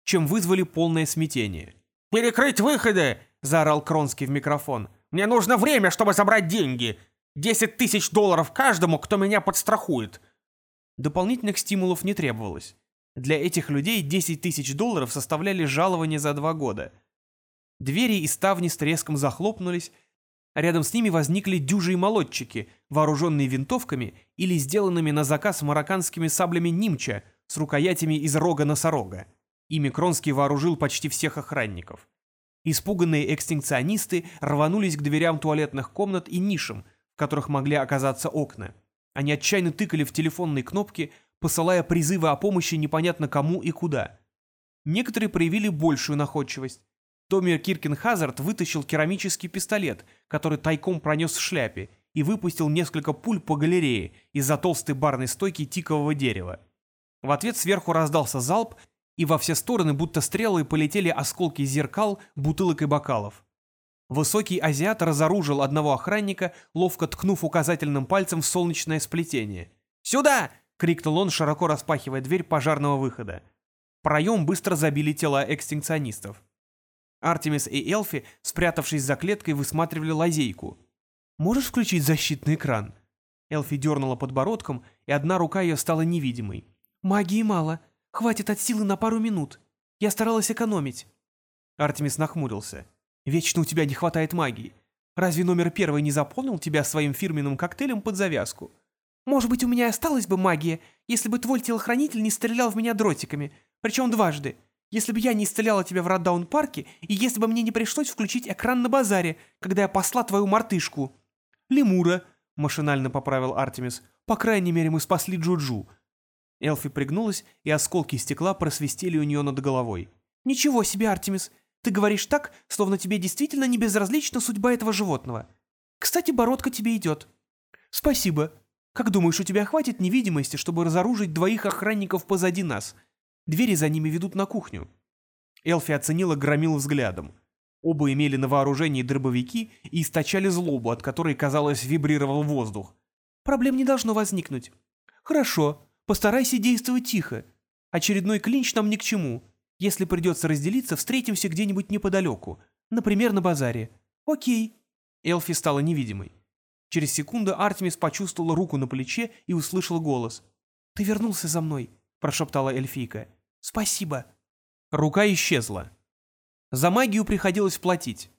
чем вызвали полное смятение. «Перекрыть выходы!» – заорал Кронский в микрофон. «Мне нужно время, чтобы забрать деньги! Десять тысяч долларов каждому, кто меня подстрахует!» Дополнительных стимулов не требовалось. Для этих людей 10 тысяч долларов составляли жалование за два года. Двери и ставни с треском захлопнулись, а рядом с ними возникли дюжи и молотчики, вооруженные винтовками или сделанными на заказ марокканскими саблями нимча с рукоятями из рога носорога. Ими Кронский вооружил почти всех охранников. Испуганные экстинкционисты рванулись к дверям туалетных комнат и нишам, в которых могли оказаться окна. Они отчаянно тыкали в телефонные кнопки, посылая призывы о помощи непонятно кому и куда. Некоторые проявили большую находчивость. Томми Киркенхазард вытащил керамический пистолет, который тайком пронес в шляпе, и выпустил несколько пуль по галерее из-за толстой барной стойки тикового дерева. В ответ сверху раздался залп, и во все стороны, будто стрелы, полетели осколки зеркал, бутылок и бокалов. Высокий азиат разоружил одного охранника, ловко ткнув указательным пальцем в солнечное сплетение. «Сюда!» — крикнул он, широко распахивая дверь пожарного выхода. проем быстро забили тела экстинкционистов. Артемис и Элфи, спрятавшись за клеткой, высматривали лазейку. «Можешь включить защитный экран?» Элфи дернула подбородком, и одна рука ее стала невидимой. «Магии мало. Хватит от силы на пару минут. Я старалась экономить». Артемис нахмурился. «Вечно у тебя не хватает магии. Разве номер первый не заполнил тебя своим фирменным коктейлем под завязку? Может быть, у меня осталась бы магия, если бы твой телохранитель не стрелял в меня дротиками, причем дважды. Если бы я не исцеляла тебя в Раддаун-парке, и если бы мне не пришлось включить экран на базаре, когда я посла твою мартышку». «Лемура», — машинально поправил Артемис. «По крайней мере, мы спасли Джуджу». Элфи пригнулась, и осколки стекла просвистели у нее над головой. «Ничего себе, Артемис! Ты говоришь так, словно тебе действительно не безразлична судьба этого животного. Кстати, бородка тебе идет». «Спасибо. Как думаешь, у тебя хватит невидимости, чтобы разоружить двоих охранников позади нас? Двери за ними ведут на кухню». Элфи оценила громил взглядом. Оба имели на вооружении дробовики и источали злобу, от которой, казалось, вибрировал воздух. «Проблем не должно возникнуть». «Хорошо. Постарайся действовать тихо. Очередной клинч нам ни к чему. Если придется разделиться, встретимся где-нибудь неподалеку. Например, на базаре. Окей». Элфи стала невидимой. Через секунду Артемис почувствовала руку на плече и услышала голос. «Ты вернулся за мной», — прошептала эльфийка. «Спасибо». Рука исчезла. За магию приходилось платить.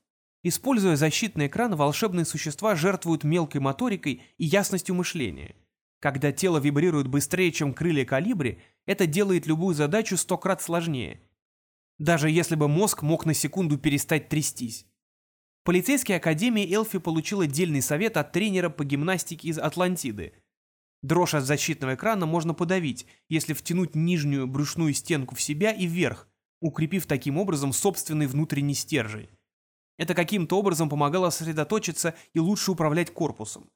Используя защитный экран, волшебные существа жертвуют мелкой моторикой и ясностью мышления. Когда тело вибрирует быстрее, чем крылья калибри, это делает любую задачу сто крат сложнее. Даже если бы мозг мог на секунду перестать трястись. В полицейской академии Элфи получил отдельный совет от тренера по гимнастике из Атлантиды. Дрожь от защитного экрана можно подавить, если втянуть нижнюю брюшную стенку в себя и вверх, укрепив таким образом собственный внутренний стержень. Это каким-то образом помогало сосредоточиться и лучше управлять корпусом.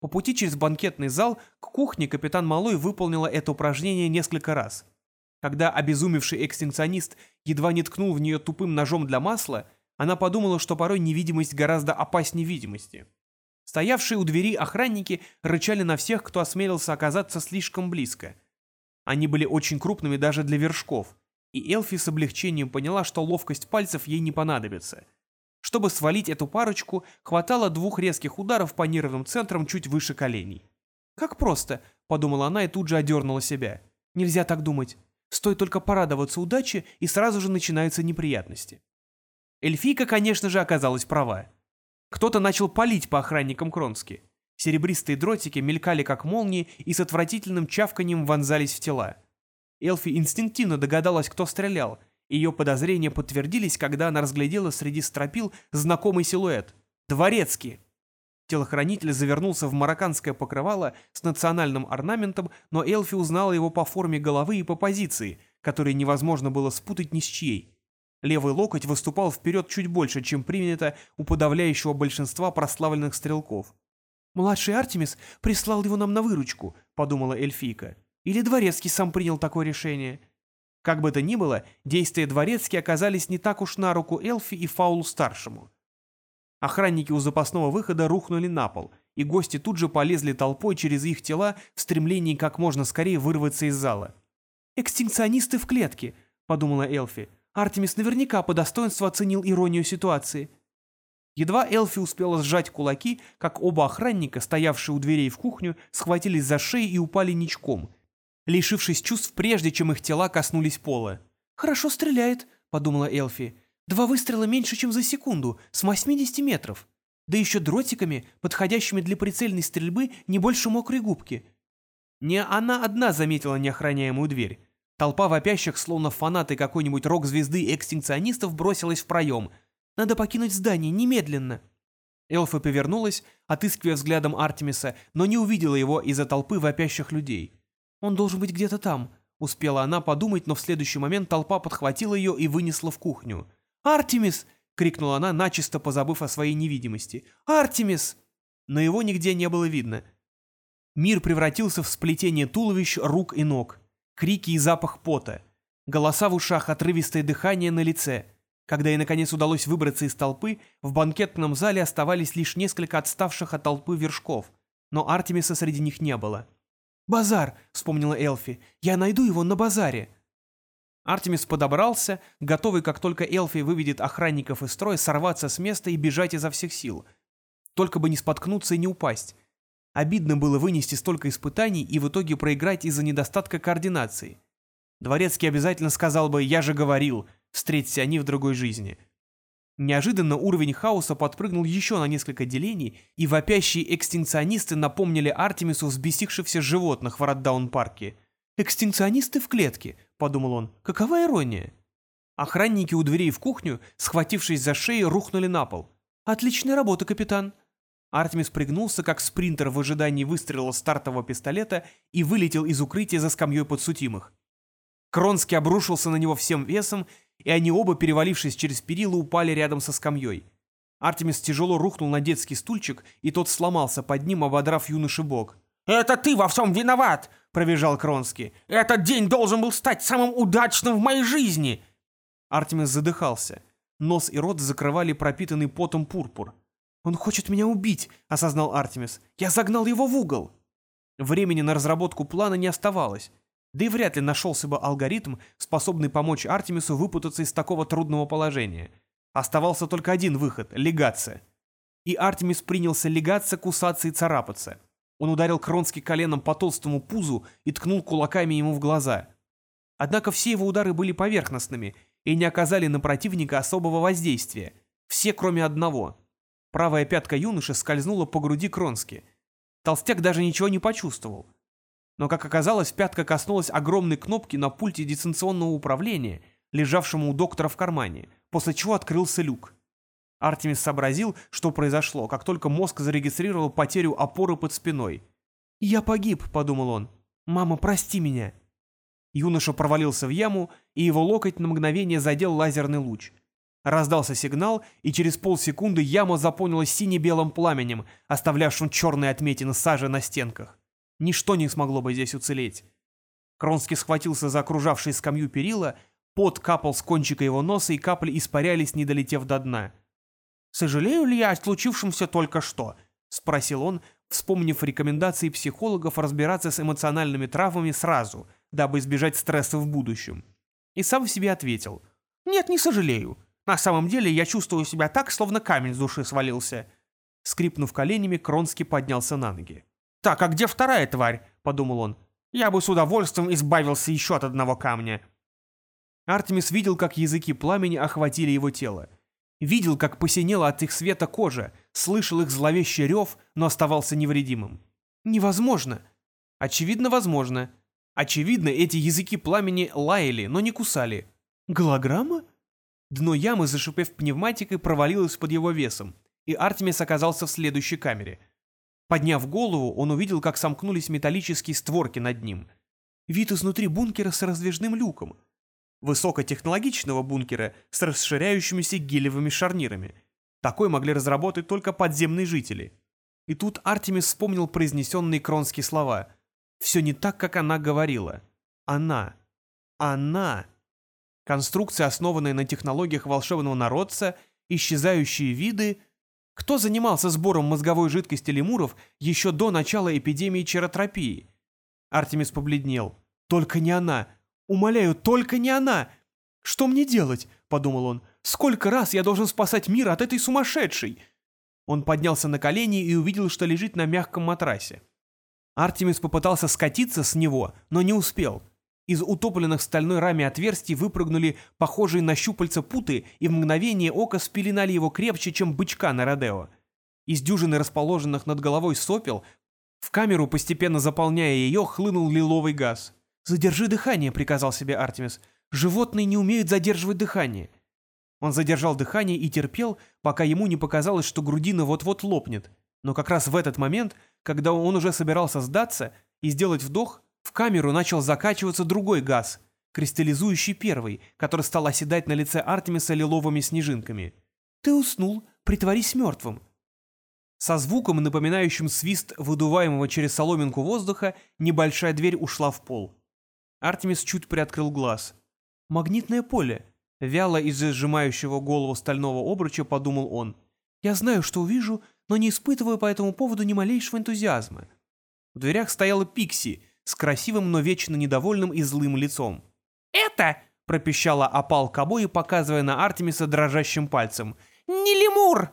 По пути через банкетный зал к кухне капитан Малой выполнила это упражнение несколько раз. Когда обезумевший экстинкционист едва не ткнул в нее тупым ножом для масла, она подумала, что порой невидимость гораздо опаснее видимости. Стоявшие у двери охранники рычали на всех, кто осмелился оказаться слишком близко. Они были очень крупными даже для вершков, и Элфи с облегчением поняла, что ловкость пальцев ей не понадобится – чтобы свалить эту парочку, хватало двух резких ударов по нервным центрам чуть выше коленей. «Как просто», — подумала она и тут же одернула себя. «Нельзя так думать. Стоит только порадоваться удаче, и сразу же начинаются неприятности». Эльфийка, конечно же, оказалась права. Кто-то начал палить по охранникам Кронски. Серебристые дротики мелькали как молнии и с отвратительным чавканием вонзались в тела. Элфи инстинктивно догадалась, кто стрелял, ее подозрения подтвердились, когда она разглядела среди стропил знакомый силуэт. Дворецкий. Телохранитель завернулся в марокканское покрывало с национальным орнаментом, но Элфи узнала его по форме головы и по позиции, которые невозможно было спутать ни с чьей. Левый локоть выступал вперед чуть больше, чем принято у подавляющего большинства прославленных стрелков. «Младший Артемис прислал его нам на выручку», — подумала эльфийка. «Или Дворецкий сам принял такое решение. Как бы то ни было, действия дворецки оказались не так уж на руку Элфи и Фаулу-старшему. Охранники у запасного выхода рухнули на пол, и гости тут же полезли толпой через их тела в стремлении как можно скорее вырваться из зала. «Экстинкционисты в клетке», — подумала Элфи. Артемис наверняка по достоинству оценил иронию ситуации. Едва Элфи успела сжать кулаки, как оба охранника, стоявшие у дверей в кухню, схватились за шеи и упали ничком, лишившись чувств, прежде чем их тела коснулись пола. «Хорошо стреляет», — подумала Элфи. «Два выстрела меньше, чем за секунду, с 80 метров. Да еще дротиками, подходящими для прицельной стрельбы, не больше мокрой губки». Не она одна заметила неохраняемую дверь. Толпа вопящих, словно фанаты какой-нибудь рок-звезды экстинкционистов, бросилась в проем. «Надо покинуть здание, немедленно!» Элфа повернулась, отыскивая взглядом Артемиса, но не увидела его из-за толпы вопящих людей. «Он должен быть где-то там», — успела она подумать, но в следующий момент толпа подхватила ее и вынесла в кухню. «Артемис!» — крикнула она, начисто позабыв о своей невидимости. «Артемис!» Но его нигде не было видно. Мир превратился в сплетение туловищ, рук и ног. Крики и запах пота. Голоса в ушах, отрывистое дыхание на лице. Когда ей наконец удалось выбраться из толпы, в банкетном зале оставались лишь несколько отставших от толпы вершков, но Артемиса среди них не было. «Базар!» — вспомнила Элфи. «Я найду его на базаре!» Артемис подобрался, готовый, как только Элфи выведет охранников из строя, сорваться с места и бежать изо всех сил. Только бы не споткнуться и не упасть. Обидно было вынести столько испытаний и в итоге проиграть из-за недостатка координации. Дворецкий обязательно сказал бы «я же говорил», встреться они в другой жизни. Неожиданно уровень хаоса подпрыгнул еще на несколько делений, и вопящие экстинкционисты напомнили Артемису взбесившихся животных в Раддаун-парке. «Экстинкционисты в клетке», — подумал он. «Какова ирония?» Охранники у дверей в кухню, схватившись за шеи, рухнули на пол. «Отличная работа, капитан». Артемис пригнулся, как спринтер в ожидании выстрела стартового пистолета и вылетел из укрытия за скамьей подсудимых. Кронский обрушился на него всем весом, и они оба, перевалившись через перила, упали рядом со скамьей. Артемис тяжело рухнул на детский стульчик, и тот сломался под ним, ободрав юноше бок. «Это ты во всем виноват!» — провизжал Кронский. «Этот день должен был стать самым удачным в моей жизни!» Артемис задыхался. Нос и рот закрывали пропитанный потом пурпур. «Он хочет меня убить», — осознал Артемис. «Я загнал его в угол». Времени на разработку плана не оставалось. Да и вряд ли нашелся бы алгоритм, способный помочь Артемису выпутаться из такого трудного положения. Оставался только один выход — легаться. И Артемис принялся легаться, кусаться и царапаться. Он ударил Кронски коленом по толстому пузу и ткнул кулаками ему в глаза. Однако все его удары были поверхностными и не оказали на противника особого воздействия. Все, кроме одного. Правая пятка юноши скользнула по груди Кронски. Толстяк даже ничего не почувствовал. Но, как оказалось, пятка коснулась огромной кнопки на пульте дистанционного управления, лежавшему у доктора в кармане, после чего открылся люк. Артемис сообразил, что произошло, как только мозг зарегистрировал потерю опоры под спиной. «Я погиб», — подумал он. «Мама, прости меня». Юноша провалился в яму, и его локоть на мгновение задел лазерный луч. Раздался сигнал, и через полсекунды яма заполнилась сине-белым пламенем, оставлявшим черные отметины сажи на стенках. Ничто не смогло бы здесь уцелеть. Кронский схватился за окружавшие скамью перила, пот капал с кончика его носа, и капли испарялись, не долетев до дна. «Сожалею ли я о случившемся только что?» — спросил он, вспомнив рекомендации психологов разбираться с эмоциональными травмами сразу, дабы избежать стресса в будущем. И сам себе ответил. «Нет, не сожалею. На самом деле я чувствую себя так, словно камень с души свалился». Скрипнув коленями, Кронский поднялся на ноги. «Так, а где вторая тварь?» — подумал он. «Я бы с удовольствием избавился еще от одного камня». Артемис видел, как языки пламени охватили его тело. Видел, как посинела от их света кожа, слышал их зловещий рев, но оставался невредимым. Невозможно. Очевидно, возможно. Очевидно, эти языки пламени лаяли, но не кусали. Голограмма? Дно ямы, зашипев пневматикой, провалилось под его весом, и Артемис оказался в следующей камере. Подняв голову, он увидел, как сомкнулись металлические створки над ним. Вид изнутри бункера с раздвижным люком высокотехнологичного бункера с расширяющимися гелевыми шарнирами. Такой могли разработать только подземные жители. И тут Артемис вспомнил произнесенные Кронские слова. Все не так, как она говорила. Она. Она. Конструкция, основанная на технологиях волшебного народца, исчезающие виды. Кто занимался сбором мозговой жидкости лемуров еще до начала эпидемии черотропии? Артемис побледнел. Только не она. Умоляю, только не она! Что мне делать? Подумал он. Сколько раз я должен спасать мир от этой сумасшедшей? Он поднялся на колени и увидел, что лежит на мягком матрасе. Артемис попытался скатиться с него, но не успел. Из утопленных в стальной раме отверстий выпрыгнули похожие на щупальца путы и в мгновение ока спеленали его крепче, чем бычка на Родео. Из дюжины расположенных над головой сопел в камеру, постепенно заполняя ее, хлынул лиловый газ. «Задержи дыхание», — приказал себе Артемис. «Животные не умеют задерживать дыхание». Он задержал дыхание и терпел, пока ему не показалось, что грудина вот-вот лопнет. Но как раз в этот момент, когда он уже собирался сдаться и сделать вдох, в камеру начал закачиваться другой газ, кристаллизующий первый, который стал оседать на лице Артемиса лиловыми снежинками. «Ты уснул, притворись мертвым». Со звуком, напоминающим свист выдуваемого через соломинку воздуха, небольшая дверь ушла в пол. Артемис чуть приоткрыл глаз. «Магнитное поле!» Вяло из-за сжимающего голову стального обруча подумал он. «Я знаю, что увижу, но не испытываю по этому поводу ни малейшего энтузиазма». В дверях стояла Пикси с красивым, но вечно недовольным и злым лицом. «Это!» — пропищала опал Кобои, показывая на Артемиса дрожащим пальцем. «Не лемур!»